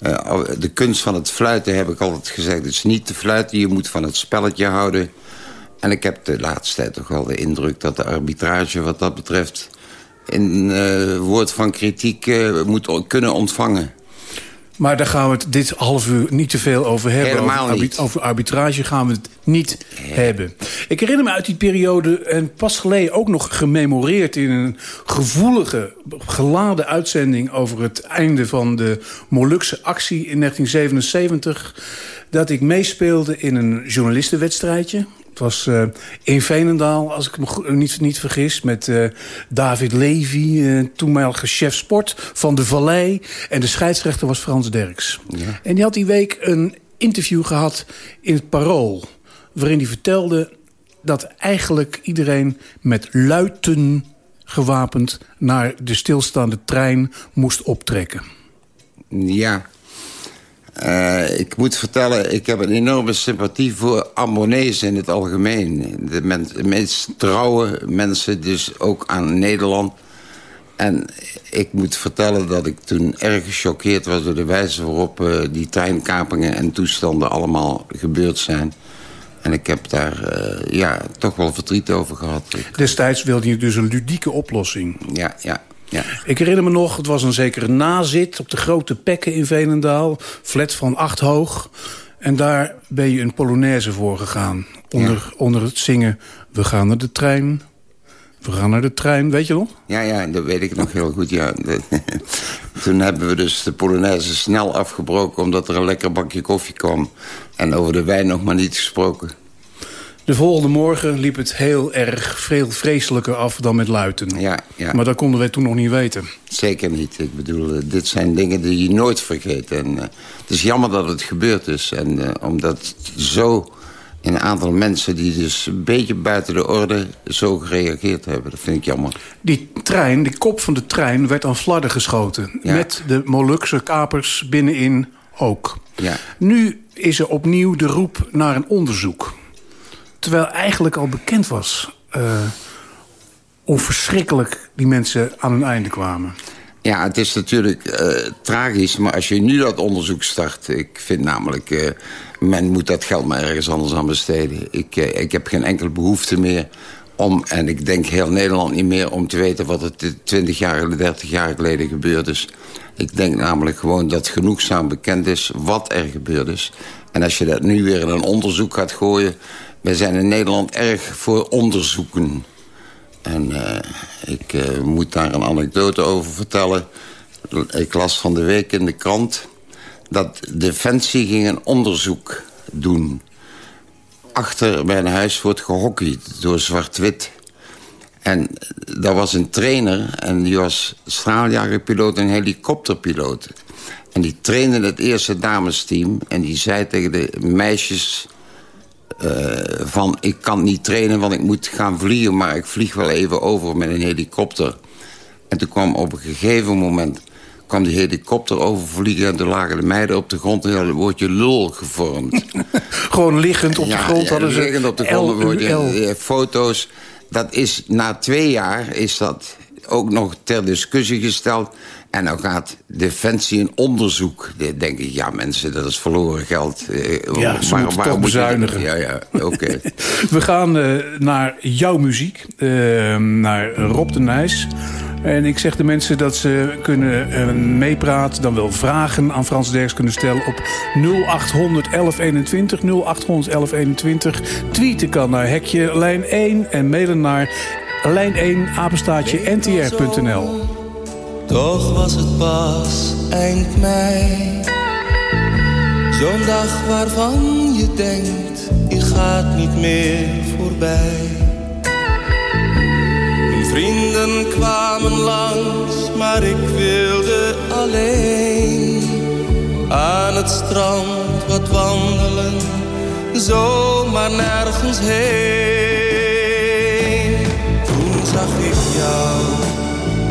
Uh, de kunst van het fluiten heb ik altijd gezegd. Het is niet te fluiten, je moet van het spelletje houden. En ik heb de laatste tijd toch wel de indruk dat de arbitrage wat dat betreft... een uh, woord van kritiek uh, moet kunnen ontvangen. Maar daar gaan we het dit half uur niet te veel over hebben. Helemaal over, niet. over arbitrage gaan we het niet hebben. Ik herinner me uit die periode, en pas geleden ook nog gememoreerd... in een gevoelige, geladen uitzending... over het einde van de Molukse actie in 1977... dat ik meespeelde in een journalistenwedstrijdje. Het was uh, in Veenendaal, als ik me niet, niet vergis... met uh, David Levy, uh, toenmalige chef sport van de Vallei... en de scheidsrechter was Frans Derks. Ja. En die had die week een interview gehad in het Parool... waarin hij vertelde dat eigenlijk iedereen met luiten gewapend... naar de stilstaande trein moest optrekken. Ja, Uh, ik moet vertellen, ik heb een enorme sympathie voor abonnees in het algemeen. De men, meest trouwe mensen, dus ook aan Nederland. En ik moet vertellen dat ik toen erg gechoqueerd was... door de wijze waarop uh, die treinkapingen en toestanden allemaal gebeurd zijn. En ik heb daar uh, ja, toch wel verdriet over gehad. Destijds wilde je dus een ludieke oplossing. Ja, ja. Ja. Ik herinner me nog, het was een zekere nazit op de grote pekken in Velendaal. Flat van acht hoog. En daar ben je een Polonaise voor gegaan. Onder, ja. onder het zingen, we gaan naar de trein, we gaan naar de trein, weet je nog? Ja, ja, dat weet ik nog heel goed, ja. Toen hebben we dus de Polonaise snel afgebroken... omdat er een lekker bakje koffie kwam. En over de wijn nog maar niet gesproken. De volgende morgen liep het heel erg veel vreselijker af dan met Luiten. Ja, ja. Maar dat konden wij toen nog niet weten. Zeker niet. Ik bedoel, dit zijn dingen die je nooit vergeet. En, uh, het is jammer dat het gebeurd is. En uh, omdat zo een aantal mensen die dus een beetje buiten de orde zo gereageerd hebben. Dat vind ik jammer. Die trein, die kop van de trein werd aan flarden geschoten. Ja. Met de Molukse kapers binnenin ook. Ja. Nu is er opnieuw de roep naar een onderzoek. Terwijl eigenlijk al bekend was uh, hoe verschrikkelijk die mensen aan hun einde kwamen. Ja, het is natuurlijk uh, tragisch, maar als je nu dat onderzoek start... ik vind namelijk, uh, men moet dat geld maar ergens anders aan besteden. Ik, ik heb geen enkele behoefte meer om, en ik denk heel Nederland niet meer... om te weten wat er 20 jaar, 30 jaar geleden gebeurd is. Ik denk namelijk gewoon dat genoegzaam bekend is wat er gebeurd is. En als je dat nu weer in een onderzoek gaat gooien... wij zijn in Nederland erg voor onderzoeken... En uh, ik uh, moet daar een anekdote over vertellen. Ik las van de week in de krant... dat Defensie ging een onderzoek doen. Achter bij een huis wordt gehockeyd door zwart-wit. En daar was een trainer en die was straaljagerpiloot en helikopterpiloot. En die trainde het eerste damesteam en die zei tegen de meisjes uh, van ik kan niet trainen, want ik moet gaan vliegen... maar ik vlieg wel even over met een helikopter. En toen kwam op een gegeven moment kwam die helikopter overvliegen... en toen lagen de meiden op de grond en hadden het woordje lul gevormd. Gewoon liggend op de grond ja, hadden ze... liggend op de grond, woordje, foto's. Dat is, na twee jaar is dat ook nog ter discussie gesteld... En nou gaat Defensie een onderzoek. denk ik, ja mensen, dat is verloren geld. Ja, ze toch bezuinigen. Ja, ja, oké. Okay. We gaan uh, naar jouw muziek. Uh, naar Rob de Nijs. En ik zeg de mensen dat ze kunnen uh, meepraten... dan wel vragen aan Frans Derks kunnen stellen op 0800 1121. 0800 1121. Tweeten kan naar hekje lijn 1 en mailen naar lijn 1 apenstaatje ntr.nl. Toch was het pas eind mei. Zo'n dag waarvan je denkt, die gaat niet meer voorbij. Mijn vrienden kwamen langs, maar ik wilde alleen. Aan het strand wat wandelen, zomaar nergens heen. Toen zag ik jou,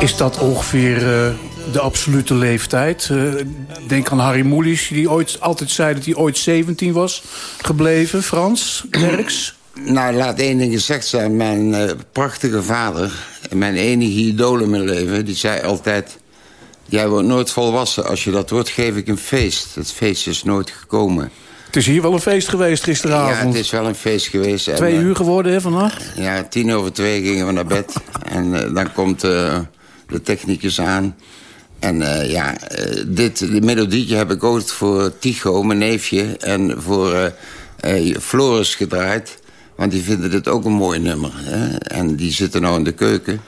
Is dat ongeveer uh, de absolute leeftijd? Uh, denk aan Harry Mulisch, die ooit, altijd zei dat hij ooit 17 was gebleven. Frans, Derks? Nou, laat één ding gezegd zijn. Mijn uh, prachtige vader, mijn enige idool in mijn leven... die zei altijd... jij wordt nooit volwassen. Als je dat wordt, geef ik een feest. Het feest is nooit gekomen. Het is hier wel een feest geweest gisteravond. Ja, het is wel een feest geweest. Twee en, uur geworden, hè, vannacht? Ja, tien over twee gingen we naar bed. en uh, dan komt uh, de technicus aan. En uh, ja, dit de melodietje heb ik ook voor Tycho, mijn neefje... en voor Floris gedraaid. Want die vinden dit ook een mooi nummer. Hè? En die zitten nou in de keuken.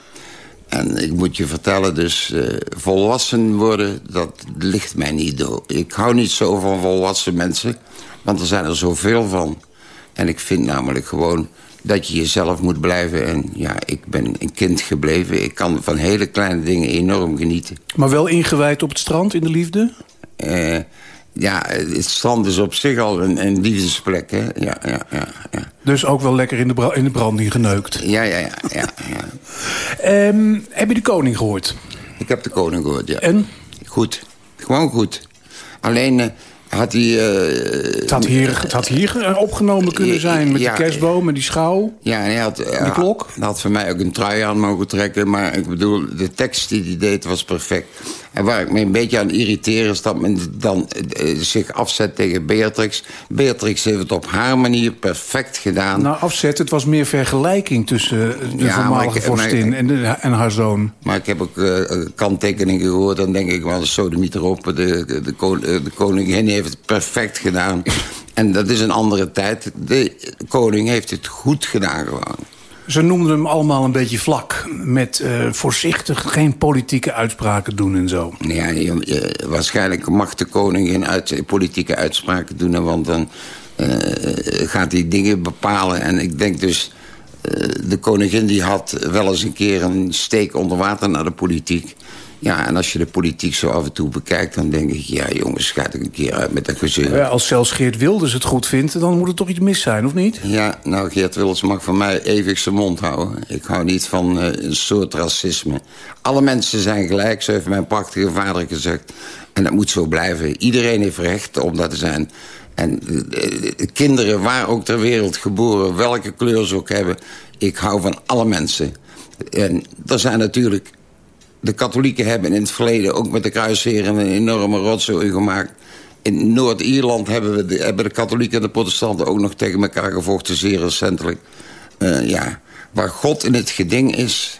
En ik moet je vertellen, dus uh, volwassen worden, dat ligt mij niet door. Ik hou niet zo van volwassen mensen, want er zijn er zoveel van. En ik vind namelijk gewoon dat je jezelf moet blijven. En ja, ik ben een kind gebleven. Ik kan van hele kleine dingen enorm genieten. Maar wel ingewijd op het strand in de liefde? Uh, ja, het strand is op zich al een, een liefdesplek, hè. Ja, ja, ja, ja. Dus ook wel lekker in de, bra in de branding geneukt? Ja, ja, ja. ja, ja. um, heb je de koning gehoord? Ik heb de koning gehoord, ja. En? Goed. Gewoon goed. Alleen... Had hij... Uh, het, had hier, het had hier opgenomen kunnen zijn met ja, die kerstboom en die schouw. Ja, en hij had, en die klok. Hij had voor mij ook een trui aan mogen trekken. Maar ik bedoel, de tekst die hij deed was perfect. En waar ik me een beetje aan irriteer is dat men dan uh, zich afzet tegen Beatrix. Beatrix heeft het op haar manier perfect gedaan. Nou, afzet, het was meer vergelijking tussen de ja, voormalige vorstin en, de, en haar zoon. Maar ik heb ook uh, kanttekeningen gehoord. Dan denk ik wel, sodemiet erop. De, de, de, de koningin heeft het perfect gedaan. En dat is een andere tijd. De koning heeft het goed gedaan gewoon. Ze noemden hem allemaal een beetje vlak. Met uh, voorzichtig geen politieke uitspraken doen en zo. Ja, je, je, waarschijnlijk mag de koning geen uit, politieke uitspraken doen. Want dan uh, gaat hij dingen bepalen. En ik denk dus... Uh, de koningin die had wel eens een keer een steek onder water naar de politiek. Ja, en als je de politiek zo af en toe bekijkt... dan denk ik, ja jongens, gaat er een keer uit met dat gezeur. Ja, als zelfs Geert Wilders het goed vindt... dan moet er toch iets mis zijn, of niet? Ja, nou, Geert Wilders mag van mij eeuwig zijn mond houden. Ik hou niet van uh, een soort racisme. Alle mensen zijn gelijk, zo heeft mijn prachtige vader gezegd. En dat moet zo blijven. Iedereen heeft recht om dat te zijn. En uh, kinderen, waar ook ter wereld geboren... welke kleur ze ook hebben... ik hou van alle mensen. En er zijn natuurlijk de katholieken hebben in het verleden ook met de kruisheren een enorme rotzooi gemaakt. In Noord-Ierland hebben, we de, hebben de katholieken en de protestanten ook nog tegen elkaar gevochten, zeer recentelijk. Uh, ja, waar God in het geding is,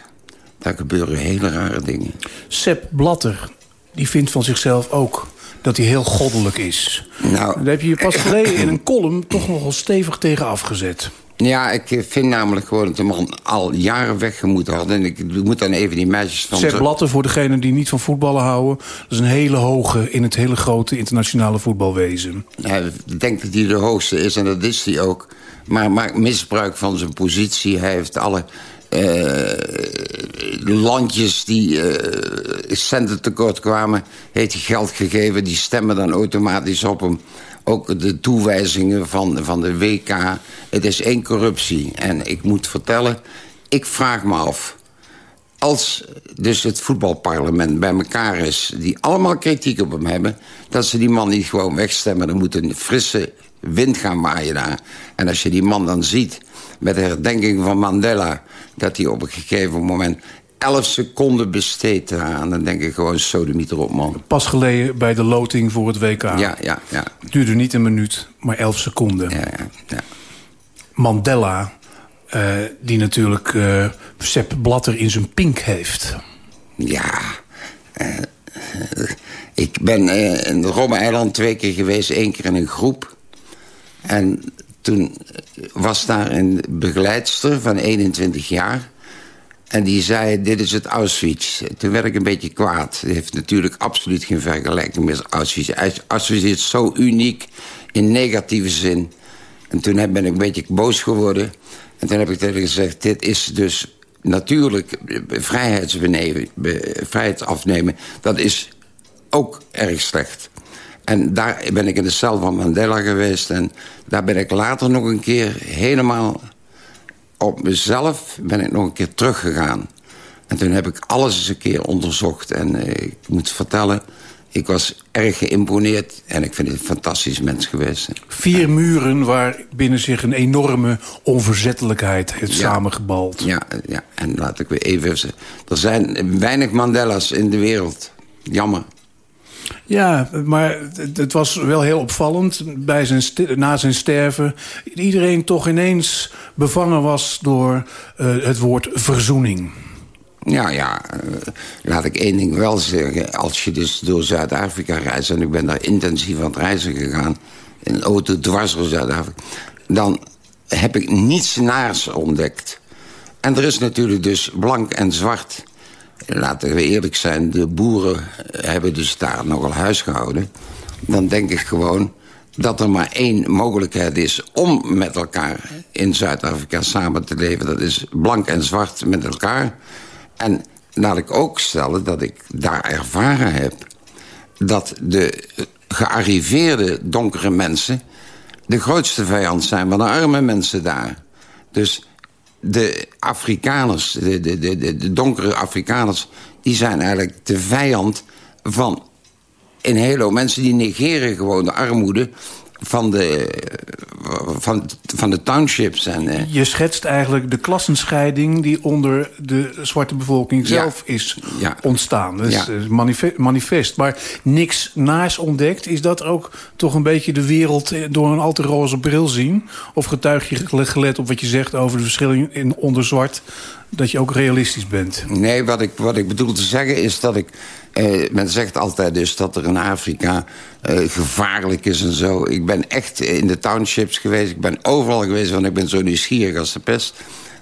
daar gebeuren hele rare dingen. Sepp Blatter, die vindt van zichzelf ook dat hij heel goddelijk is. Nou, Daar heb je je pas geleden in een column toch nogal stevig tegen afgezet. Ja, ik vind namelijk gewoon dat de man al jaren weggemoet had. En ik moet dan even die meisjes van... Sepp Blatter, voor degenen die niet van voetballen houden... dat is een hele hoge in het hele grote internationale voetbalwezen. Ja, ik denk dat hij de hoogste is en dat is hij ook. Maar maakt misbruik van zijn positie. Hij heeft alle uh, landjes die uh, centen tekort kwamen... heeft hij geld gegeven, die stemmen dan automatisch op hem ook de toewijzingen van, van de WK. Het is één corruptie. En ik moet vertellen, ik vraag me af... als dus het voetbalparlement bij elkaar is... die allemaal kritiek op hem hebben... dat ze die man niet gewoon wegstemmen. Er moet een frisse wind gaan waaien daar. En als je die man dan ziet met de herdenking van Mandela... dat hij op een gegeven moment 11 seconden besteed aan. Dan denk ik gewoon sodemieter op, man. Pas geleden bij de loting voor het WK. Ja, ja, ja. Duurde niet een minuut, maar 11 seconden. Ja, ja, ja. Mandela, uh, die natuurlijk uh, Sepp Blatter in zijn pink heeft. Ja, uh, ik ben in Rome-eiland twee keer geweest. één keer in een groep. En toen was daar een begeleidster van 21 jaar... En die zei, dit is het Auschwitz. Toen werd ik een beetje kwaad. Het heeft natuurlijk absoluut geen vergelijking met Auschwitz. Auschwitz is zo uniek in negatieve zin. En toen ben ik een beetje boos geworden. En toen heb ik tegen gezegd, dit is dus natuurlijk vrijheid afnemen. Dat is ook erg slecht. En daar ben ik in de cel van Mandela geweest. En daar ben ik later nog een keer helemaal op mezelf ben ik nog een keer teruggegaan. En toen heb ik alles eens een keer onderzocht. En uh, ik moet vertellen, ik was erg geïmponeerd. En ik vind het een fantastisch mens geweest. Vier muren waar binnen zich een enorme onverzettelijkheid heeft samengebald. Ja, ja, en laat ik weer even. Er zijn weinig Mandela's in de wereld. Jammer. Ja, maar het was wel heel opvallend. Bij zijn na zijn sterven... iedereen toch ineens bevangen was door uh, het woord verzoening. Ja, ja, uh, laat ik één ding wel zeggen. Als je dus door Zuid-Afrika reist... en ik ben daar intensief aan het reizen gegaan... in een auto dwars door Zuid-Afrika... dan heb ik niets naars ontdekt. En er is natuurlijk dus blank en zwart... laten we eerlijk zijn, de boeren hebben dus daar nogal huis gehouden. Dan denk ik gewoon dat er maar één mogelijkheid is om met elkaar in Zuid-Afrika samen te leven. Dat is blank en zwart met elkaar. En laat ik ook stellen dat ik daar ervaren heb... dat de gearriveerde donkere mensen de grootste vijand zijn van de arme mensen daar. Dus de Afrikaners, de, de, de, de donkere Afrikaners... die zijn eigenlijk de vijand van een hele hoop mensen... die negeren gewoon de armoede van de, van, van de townships. En, uh... Je schetst eigenlijk de klassenscheiding die onder de zwarte bevolking zelf is ja. ontstaan. Dus Ja. manifest, manifest. Maar niks naars ontdekt. Is dat ook toch een beetje de wereld door een al te roze bril zien? Of getuig je gelet op wat je zegt over de verschillen in onder zwart... dat je ook realistisch bent? Nee, wat ik, wat ik bedoel te zeggen is dat ik... Eh, men zegt altijd dus dat er in Afrika eh, gevaarlijk is en zo. Ik ben echt in de townships geweest. Ik ben overal geweest, want ik ben zo nieuwsgierig als de pest.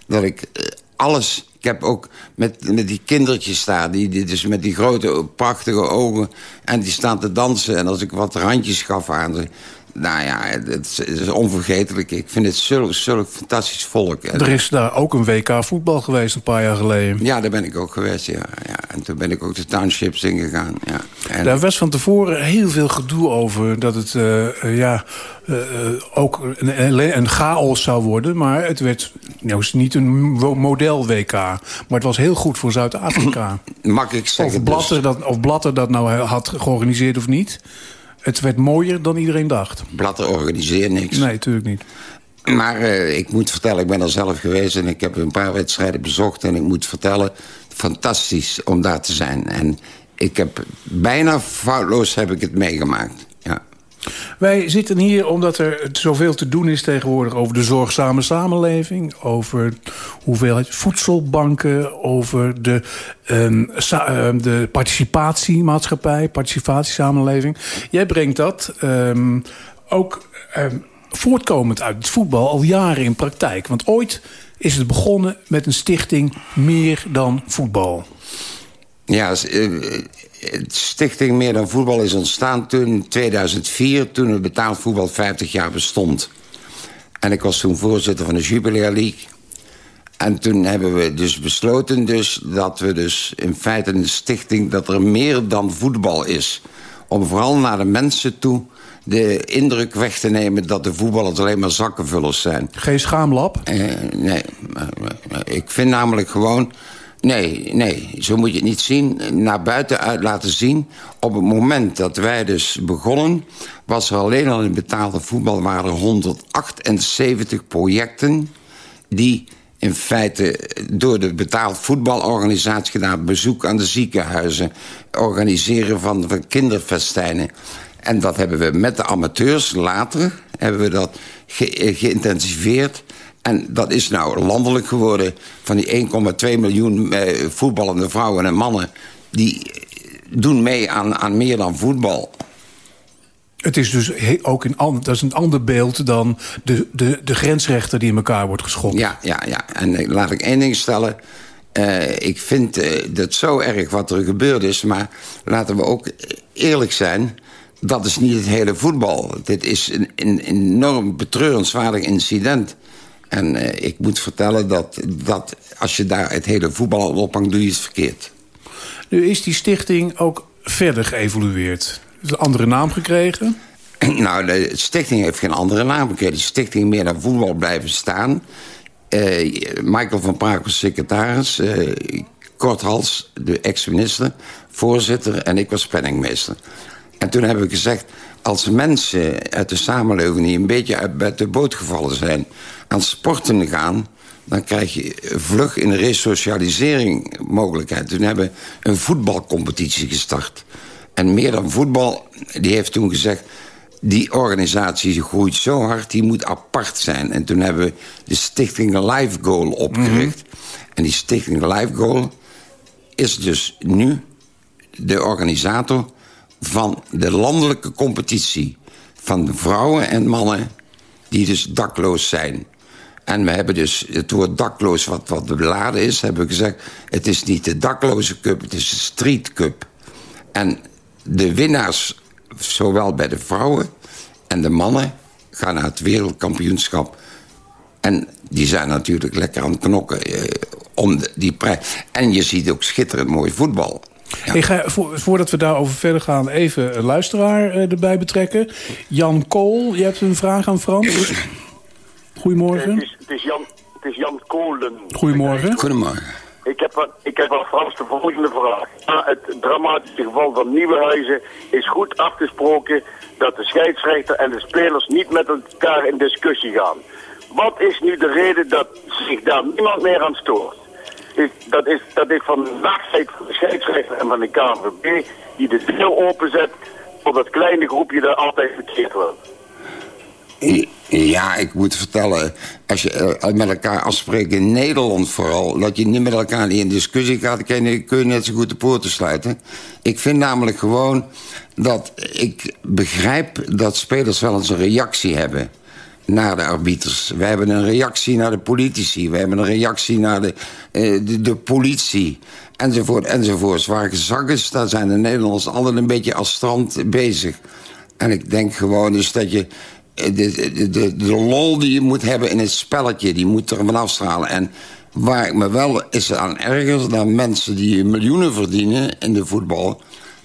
Dat ik eh, alles... Ik heb ook met, met die kindertjes daar, die, die, dus met die grote prachtige ogen... en die staan te dansen. En als ik wat randjes gaf aan ze... Nou ja, het is, onvergetelijk. Ik vind het zulk, zulk fantastisch volk. Er is daar ook een WK voetbal geweest een paar jaar geleden. ja, daar ben ik ook geweest, ja. ja. En toen ben ik ook de townships ingegaan, ja. En Daar was van tevoren heel veel gedoe over dat het eh, eh, ja, eh, ook een, een, chaos zou worden. Maar het werd nou, is niet een mo- model-WK. Maar het was heel goed voor Zuid-Afrika. Mag ik zeggen... Of Blatter, dus- dat, of Blatter dat nou had georganiseerd of niet. Het werd mooier dan iedereen dacht. Blatter organiseert niks. Nee, natuurlijk niet. Maar eh, ik moet vertellen, ik ben er zelf geweest... en ik heb een paar wedstrijden bezocht... en ik moet vertellen, fantastisch om daar te zijn. En ik heb bijna foutloos heb ik het meegemaakt. Wij zitten hier omdat er zoveel te doen is tegenwoordig... over de zorgzame samenleving, over hoeveelheid voedselbanken... over de, ehm, de participatiemaatschappij, participatiesamenleving. Jij brengt dat ehm, ook voortkomend uit het voetbal al jaren in praktijk. Want ooit is het begonnen met een stichting Meer dan Voetbal. Ja, eh, het Stichting Meer dan Voetbal is ontstaan toen in 2004... toen het betaald voetbal 50 jaar bestond. En ik was toen voorzitter van de Jubilair League. En toen hebben we dus besloten dus dat we dus in feite een stichting... dat er meer dan voetbal is. Om vooral naar de mensen toe de indruk weg te nemen... dat de voetballers alleen maar zakkenvullers zijn. Geen schaamlab? Eh, nee, ik vind namelijk gewoon... Nee, nee, zo moet je het niet zien. Naar buiten uit laten zien. Op het moment dat wij dus begonnen... was er alleen al in betaalde voetbal... waren er 178 projecten... die in feite door de betaald voetbalorganisatie gedaan... bezoek aan de ziekenhuizen... organiseren van, kinderfestijnen... En dat hebben we met de amateurs later hebben we dat ge- geïntensiveerd. En dat is nou landelijk geworden. Van die 1,2 miljoen eh, voetballende vrouwen en mannen... die doen mee aan, aan meer dan voetbal. Het is dus ook een, dat is een ander beeld dan de, de, de grensrechter die in elkaar wordt geschopt. Ja, ja, ja. En eh, laat ik één ding stellen. Eh, ik vind eh, dat zo erg wat er gebeurd is. Maar laten we ook eerlijk zijn. Dat is niet het hele voetbal. Dit is een, een enorm betreurenswaardig incident. En eh, ik moet vertellen dat, dat als je daar het hele voetbal op ophangt... doe je het verkeerd. Nu is die stichting ook verder geëvolueerd. Is een andere naam gekregen. Nou, de stichting heeft geen andere naam gekregen. De stichting Meer dan Voetbal blijven staan. Eh, Michael van Praag was secretaris. eh Kort Hals, de ex-minister, voorzitter... en ik was penningmeester. En toen hebben we gezegd... als mensen uit de samenleving die een beetje uit de boot gevallen zijn... aan sporten gaan... dan krijg je vlug in de resocialisering mogelijkheid. Toen hebben we een voetbalcompetitie gestart. En meer dan voetbal, die heeft toen gezegd... die organisatie groeit zo hard, die moet apart zijn. En toen hebben we de Stichting Life Goal opgericht. En die Stichting Life Goal is dus nu de organisator... van de landelijke competitie van de vrouwen en mannen... die dus dakloos zijn. En we hebben dus het woord dakloos, wat, wat beladen is, hebben we gezegd... het is niet de dakloze cup, het is de street cup. En de winnaars, zowel bij de vrouwen en de mannen... gaan naar het wereldkampioenschap. En die zijn natuurlijk lekker aan het knokken eh, om die prijs. En je ziet ook schitterend mooi voetbal. Ik ga, voordat we daarover verder gaan, even een luisteraar eh, erbij betrekken. Jan Kool, je hebt een vraag aan Frans. Goedemorgen. Het is, het is, Jan, het is Jan Kolen. Goedemorgen. Goedemorgen. Ik heb, een- ik heb aan Frans de volgende vraag. Na het dramatische geval van Nieuwenhuizen is goed afgesproken dat de scheidsrechter en de spelers niet met elkaar in discussie gaan. Wat is nu de reden dat zich daar niemand meer aan stoort? Is- Dat is, dat is van de en van de KNVB die de deur openzet voor dat kleine groepje dat altijd verkeerd wordt. Ja, ik moet vertellen, als je eh, met elkaar afspreekt in Nederland vooral... dat je niet met elkaar in discussie gaat, kun je, kun je net zo goed de poorten sluiten. Ik vind namelijk gewoon dat ik begrijp dat spelers wel eens een reactie hebben naar de arbiters. We hebben een reactie naar de politici. We hebben een reactie naar de, eh, de, politie. Enzovoort, enzovoort. Waar gezag is, daar zijn de Nederlanders altijd een beetje als strand bezig. En ik denk gewoon dus dat je... eh, De, de, de, lol die je moet hebben in het spelletje, die moet er vanaf afstralen. En waar ik me wel is aan erger dan mensen die miljoenen verdienen in de voetbal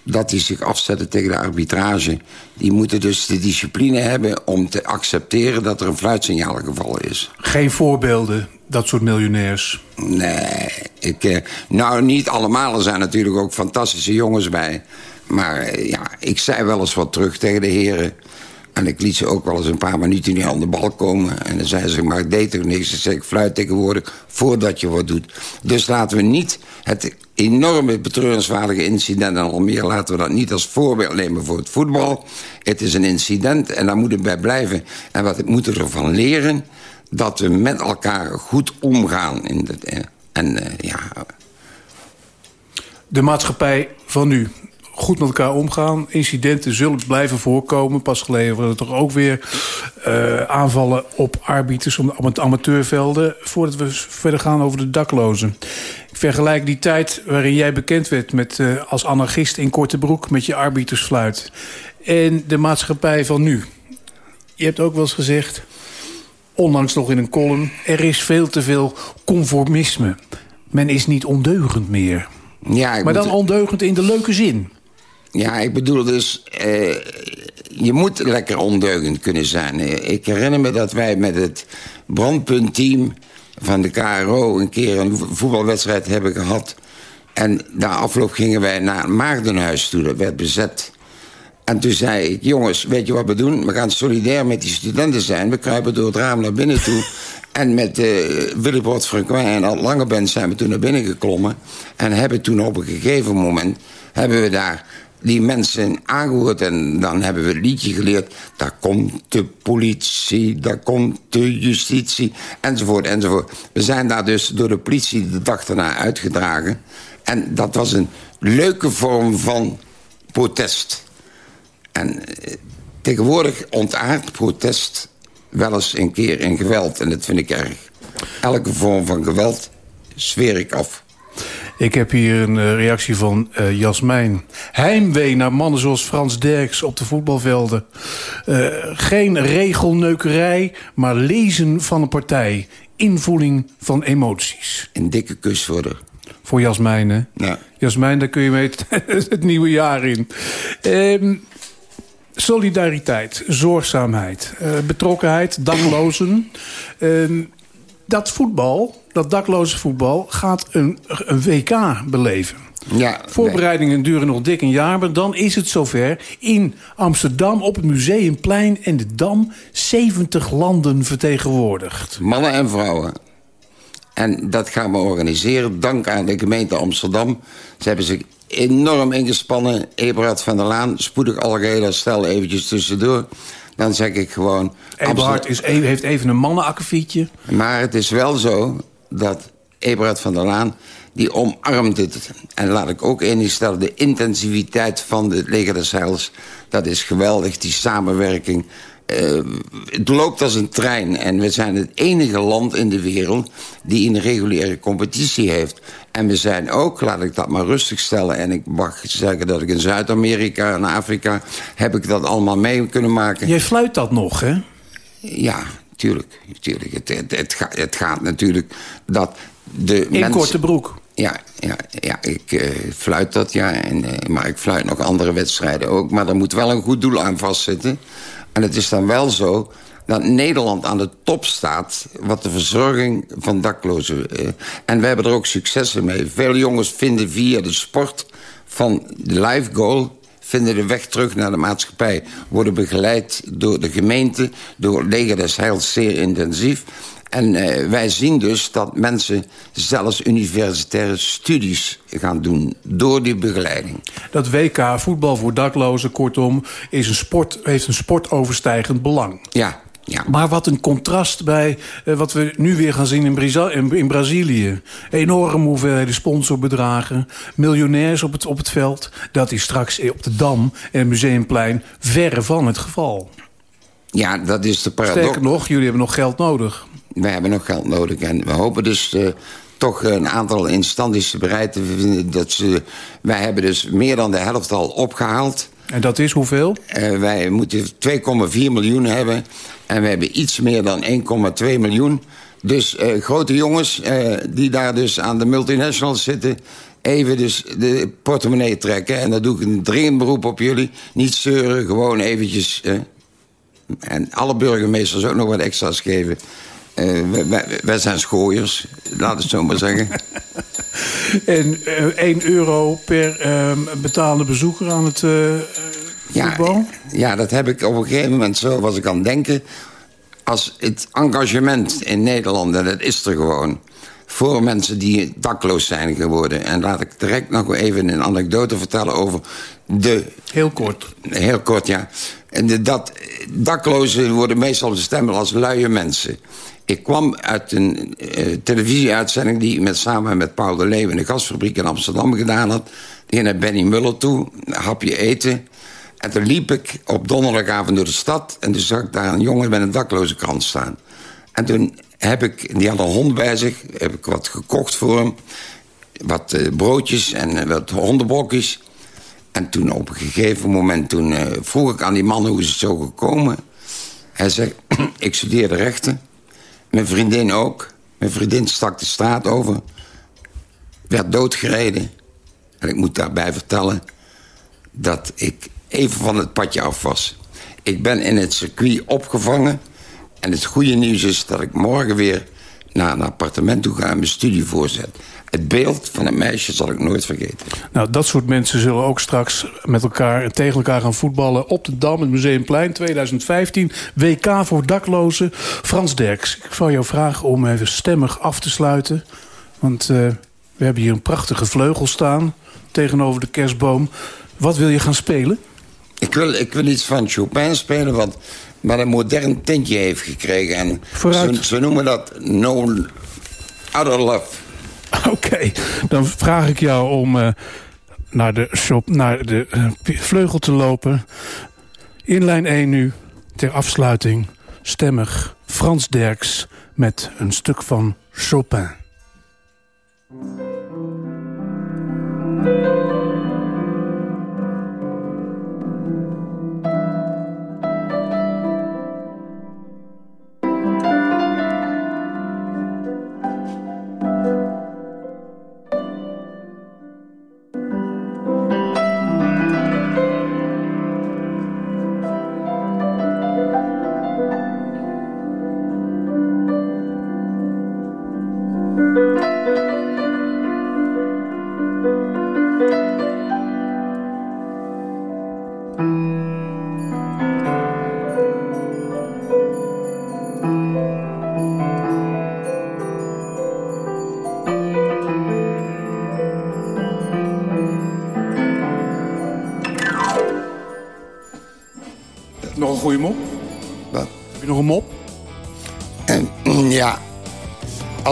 dat die zich afzetten tegen de arbitrage. Die moeten dus de discipline hebben om te accepteren... dat er een fluitsignaal gevallen is. Geen voorbeelden, dat soort miljonairs. Nee, ik, eh, nou niet allemaal. Er zijn natuurlijk ook fantastische jongens bij. Maar eh, ja, ik zei wel eens wat terug tegen de heren. En ik liet ze ook wel eens een paar minuten niet aan de bal komen. En dan zeiden ze, maar ik deed toch niks. Dan zei ik, fluit tegenwoordig voordat je wat doet. Dus laten we niet het enorme betreurenswaardige incident in Almere... laten we dat niet als voorbeeld nemen voor het voetbal. Het is een incident en daar moet het bij blijven. En wat we moeten ervan leren... dat we met elkaar goed omgaan. In de, eh, en eh, ja, De maatschappij van nu. Goed met elkaar omgaan. Incidenten zullen blijven voorkomen. Pas geleden waren er toch ook weer eh, aanvallen op arbiters... op de amateurvelden. Voordat we verder gaan over de daklozen. Vergelijk die tijd waarin jij bekend werd... Met, eh, als anarchist in korte broek met je arbitersfluit. En de maatschappij van nu. Je hebt ook wel eens gezegd... onlangs nog in een column... er is veel te veel conformisme. Men is niet ondeugend meer. Ja, maar dan moet- ondeugend in de leuke zin. Ja, ik bedoel dus... eh, je moet lekker ondeugend kunnen zijn. Ik herinner me dat wij met het brandpuntteam van de KRO... een keer een vo- voetbalwedstrijd hebben gehad. En na afloop gingen wij naar het Maagdenhuis toe. Dat werd bezet. En toen zei ik, jongens, weet je wat we doen? We gaan solidair met die studenten zijn. We kruipen door het raam naar binnen toe. En met uh, Willebord Franquin en Ad Langeband zijn we toen naar binnen geklommen. En hebben toen op een gegeven moment... hebben we daar die mensen aangehoord. En dan hebben we het liedje geleerd. Daar komt de politie, daar komt de justitie, enzovoort, enzovoort. We zijn daar dus door de politie de dag daarna uitgedragen. En dat was een leuke vorm van protest. En eh, tegenwoordig ontaart protest wel eens een keer in geweld. En dat vind ik erg. Elke vorm van geweld zweer ik af. Ik heb hier een eh, reactie van eh, Jasmijn. Heimwee naar mannen zoals Frans Derks op de voetbalvelden. Eh, geen regelneukerij, maar lezen van een partij. Invoeling van emoties. Een dikke kus voor haar. Voor Jasmijn, hè? Ja. Jasmijn, daar kun je mee het, nieuwe jaar in. Ehm, solidariteit, zorgzaamheid, betrokkenheid, daklozen. Ehm, dat voetbal, dat dakloze voetbal, gaat een, een WK beleven. Ja, Voorbereidingen duren nog dik een jaar, maar dan is het zover. In Amsterdam op het Museumplein en de Dam 70 landen vertegenwoordigd. Mannen en vrouwen. En dat gaan we organiseren, dank aan de gemeente Amsterdam. Ze hebben zich enorm ingespannen. Eberhard van der Laan, spoedig algeheel herstel eventjes tussendoor. Dan zeg ik gewoon... Eberhard is, e- heeft even een mannenakkefietje. Maar het is wel zo dat Eberhard van der Laan... die omarmt het. En laat ik ook één ding stellen... de intensiviteit van het leger des Heils... dat is geweldig, die samenwerking. eh, het loopt als een trein. En we zijn het enige land in de wereld die een reguliere competitie heeft. En we zijn ook, laat ik dat maar rustig stellen... en ik mag zeggen dat ik in Zuid-Amerika en Afrika... heb ik dat allemaal mee kunnen maken. Jij fluit dat nog, hè? Ja, tuurlijk. tuurlijk. Het, het, het, gaat, het gaat natuurlijk dat de In korte broek. Ja, ja, ja ik uh, fluit dat, ja. En, uh, maar ik fluit nog andere wedstrijden ook. Maar er moet wel een goed doel aan vastzitten. En het is dan wel zo dat Nederland aan de top staat... wat de verzorging van daklozen... Uh, en we hebben er ook successen mee. Veel jongens vinden via de sport van de life goal vinden de weg terug naar de maatschappij. Worden begeleid door de gemeente, door Leger des Heils zeer intensief. En uh, wij zien dus dat mensen zelfs universitaire studies gaan doen... door die begeleiding. Dat WK voetbal voor daklozen, kortom, is een sport, heeft een sportoverstijgend belang. Ja, ja. Maar wat een contrast bij uh, wat we nu weer gaan zien in, Brazil, in, in Brazilië. Enorme hoeveelheden sponsorbedragen. Miljonairs op het, op het veld. Dat is straks op de Dam en Museumplein verre van het geval. Ja, dat is de paradox. Sterker nog, jullie hebben nog geld nodig. Wij hebben nog geld nodig. En we hopen dus uh, toch een aantal instanties bereid te vinden. Dat ze, wij hebben dus meer dan de helft al opgehaald. En dat is hoeveel? Uh, wij moeten 2,4 miljoen hebben. En we hebben iets meer dan 1,2 miljoen. Dus uh, grote jongens uh, die daar dus aan de multinationals zitten... even dus de portemonnee trekken. En dan doe ik een dringend beroep op jullie. Niet zeuren, gewoon eventjes... en alle burgemeesters ook nog wat extra's geven. Wij, wij, zijn schooiers, laat het zo maar zeggen. en uh, 1 euro per uh, betaalde bezoeker aan het uh, voetbal? Ja, ja, dat heb ik op een gegeven moment zo was ik aan het denken. Als het engagement in Nederland, en dat is er gewoon... voor mensen die dakloos zijn geworden. En laat ik direct nog even een anekdote vertellen over de... Heel kort. Heel kort, ja. En de, dat, daklozen worden meestal bestemd als luie mensen. Ik kwam uit een uh, televisieuitzending... die ik met, samen met Paul de Leeuw in de gasfabriek in Amsterdam gedaan had. Die naar Benny Muller toe, een hapje eten. En toen liep ik op donderdagavond door de stad... en toen zag ik daar een jongen met een dakloze krant staan. En toen heb ik, die had een hond bij zich... heb ik wat gekocht voor hem. Wat uh, broodjes en uh, wat hondenbrokjes. En toen op een gegeven moment toen, vroeg ik aan die man hoe is het zo gekomen. Hij zei, ik studeerde rechten... Mijn vriendin ook. Mijn vriendin stak de straat over. Werd doodgereden. En ik moet daarbij vertellen... dat ik even van het padje af was. Ik ben in het circuit opgevangen. En het goede nieuws is dat ik morgen weer naar een appartement toe ga... en mijn studie voorzet. Het beeld van het meisje zal ik nooit vergeten. Nou, dat soort mensen zullen ook straks met elkaar en tegen elkaar gaan voetballen... op de Dam, het Museumplein, 2015. WK voor daklozen. Frans Derks, ik zou jou vragen om even stemmig af te sluiten. Want uh, we hebben hier een prachtige vleugel staan tegenover de kerstboom. Wat wil je gaan spelen? Ik wil, ik wil iets van Chopin spelen, wat maar een modern tintje heeft gekregen. En Vooruit. Ze, ze noemen dat No Other Love. Oké, dan vraag ik jou om uh, naar de, shop, naar de uh, vleugel te lopen. In lijn 1 nu, ter afsluiting, stemmig Frans Derks... met een stuk van Chopin.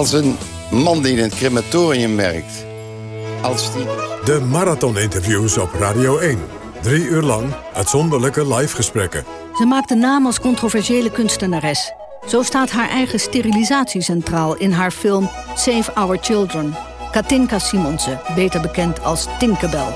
Als een man die in het crematorium werkt... als die... De marathoninterviews op Radio 1. Drie uur lang uitzonderlijke live gesprekken. Ze maakte naam als controversiële kunstenares. Zo staat haar eigen sterilisatiecentraal in haar film Save Our Children. Katinka Simonsen, beter bekend als Tinkerbell.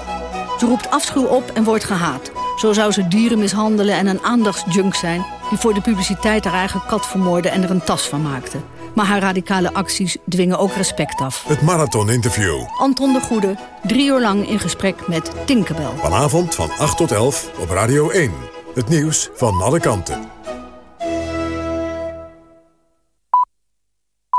Ze roept afschuw op en wordt gehaat. Zo zou ze dieren mishandelen en een aandachtsjunk zijn... die voor de publiciteit haar eigen kat vermoorde en er een tas van maakte. Maar haar radicale acties dwingen ook respect af. Het Marathon Interview. Anton de Goede, drie uur lang in gesprek met Tinkerbell. Vanavond van 8 tot 11 op Radio 1. Het nieuws van alle kanten.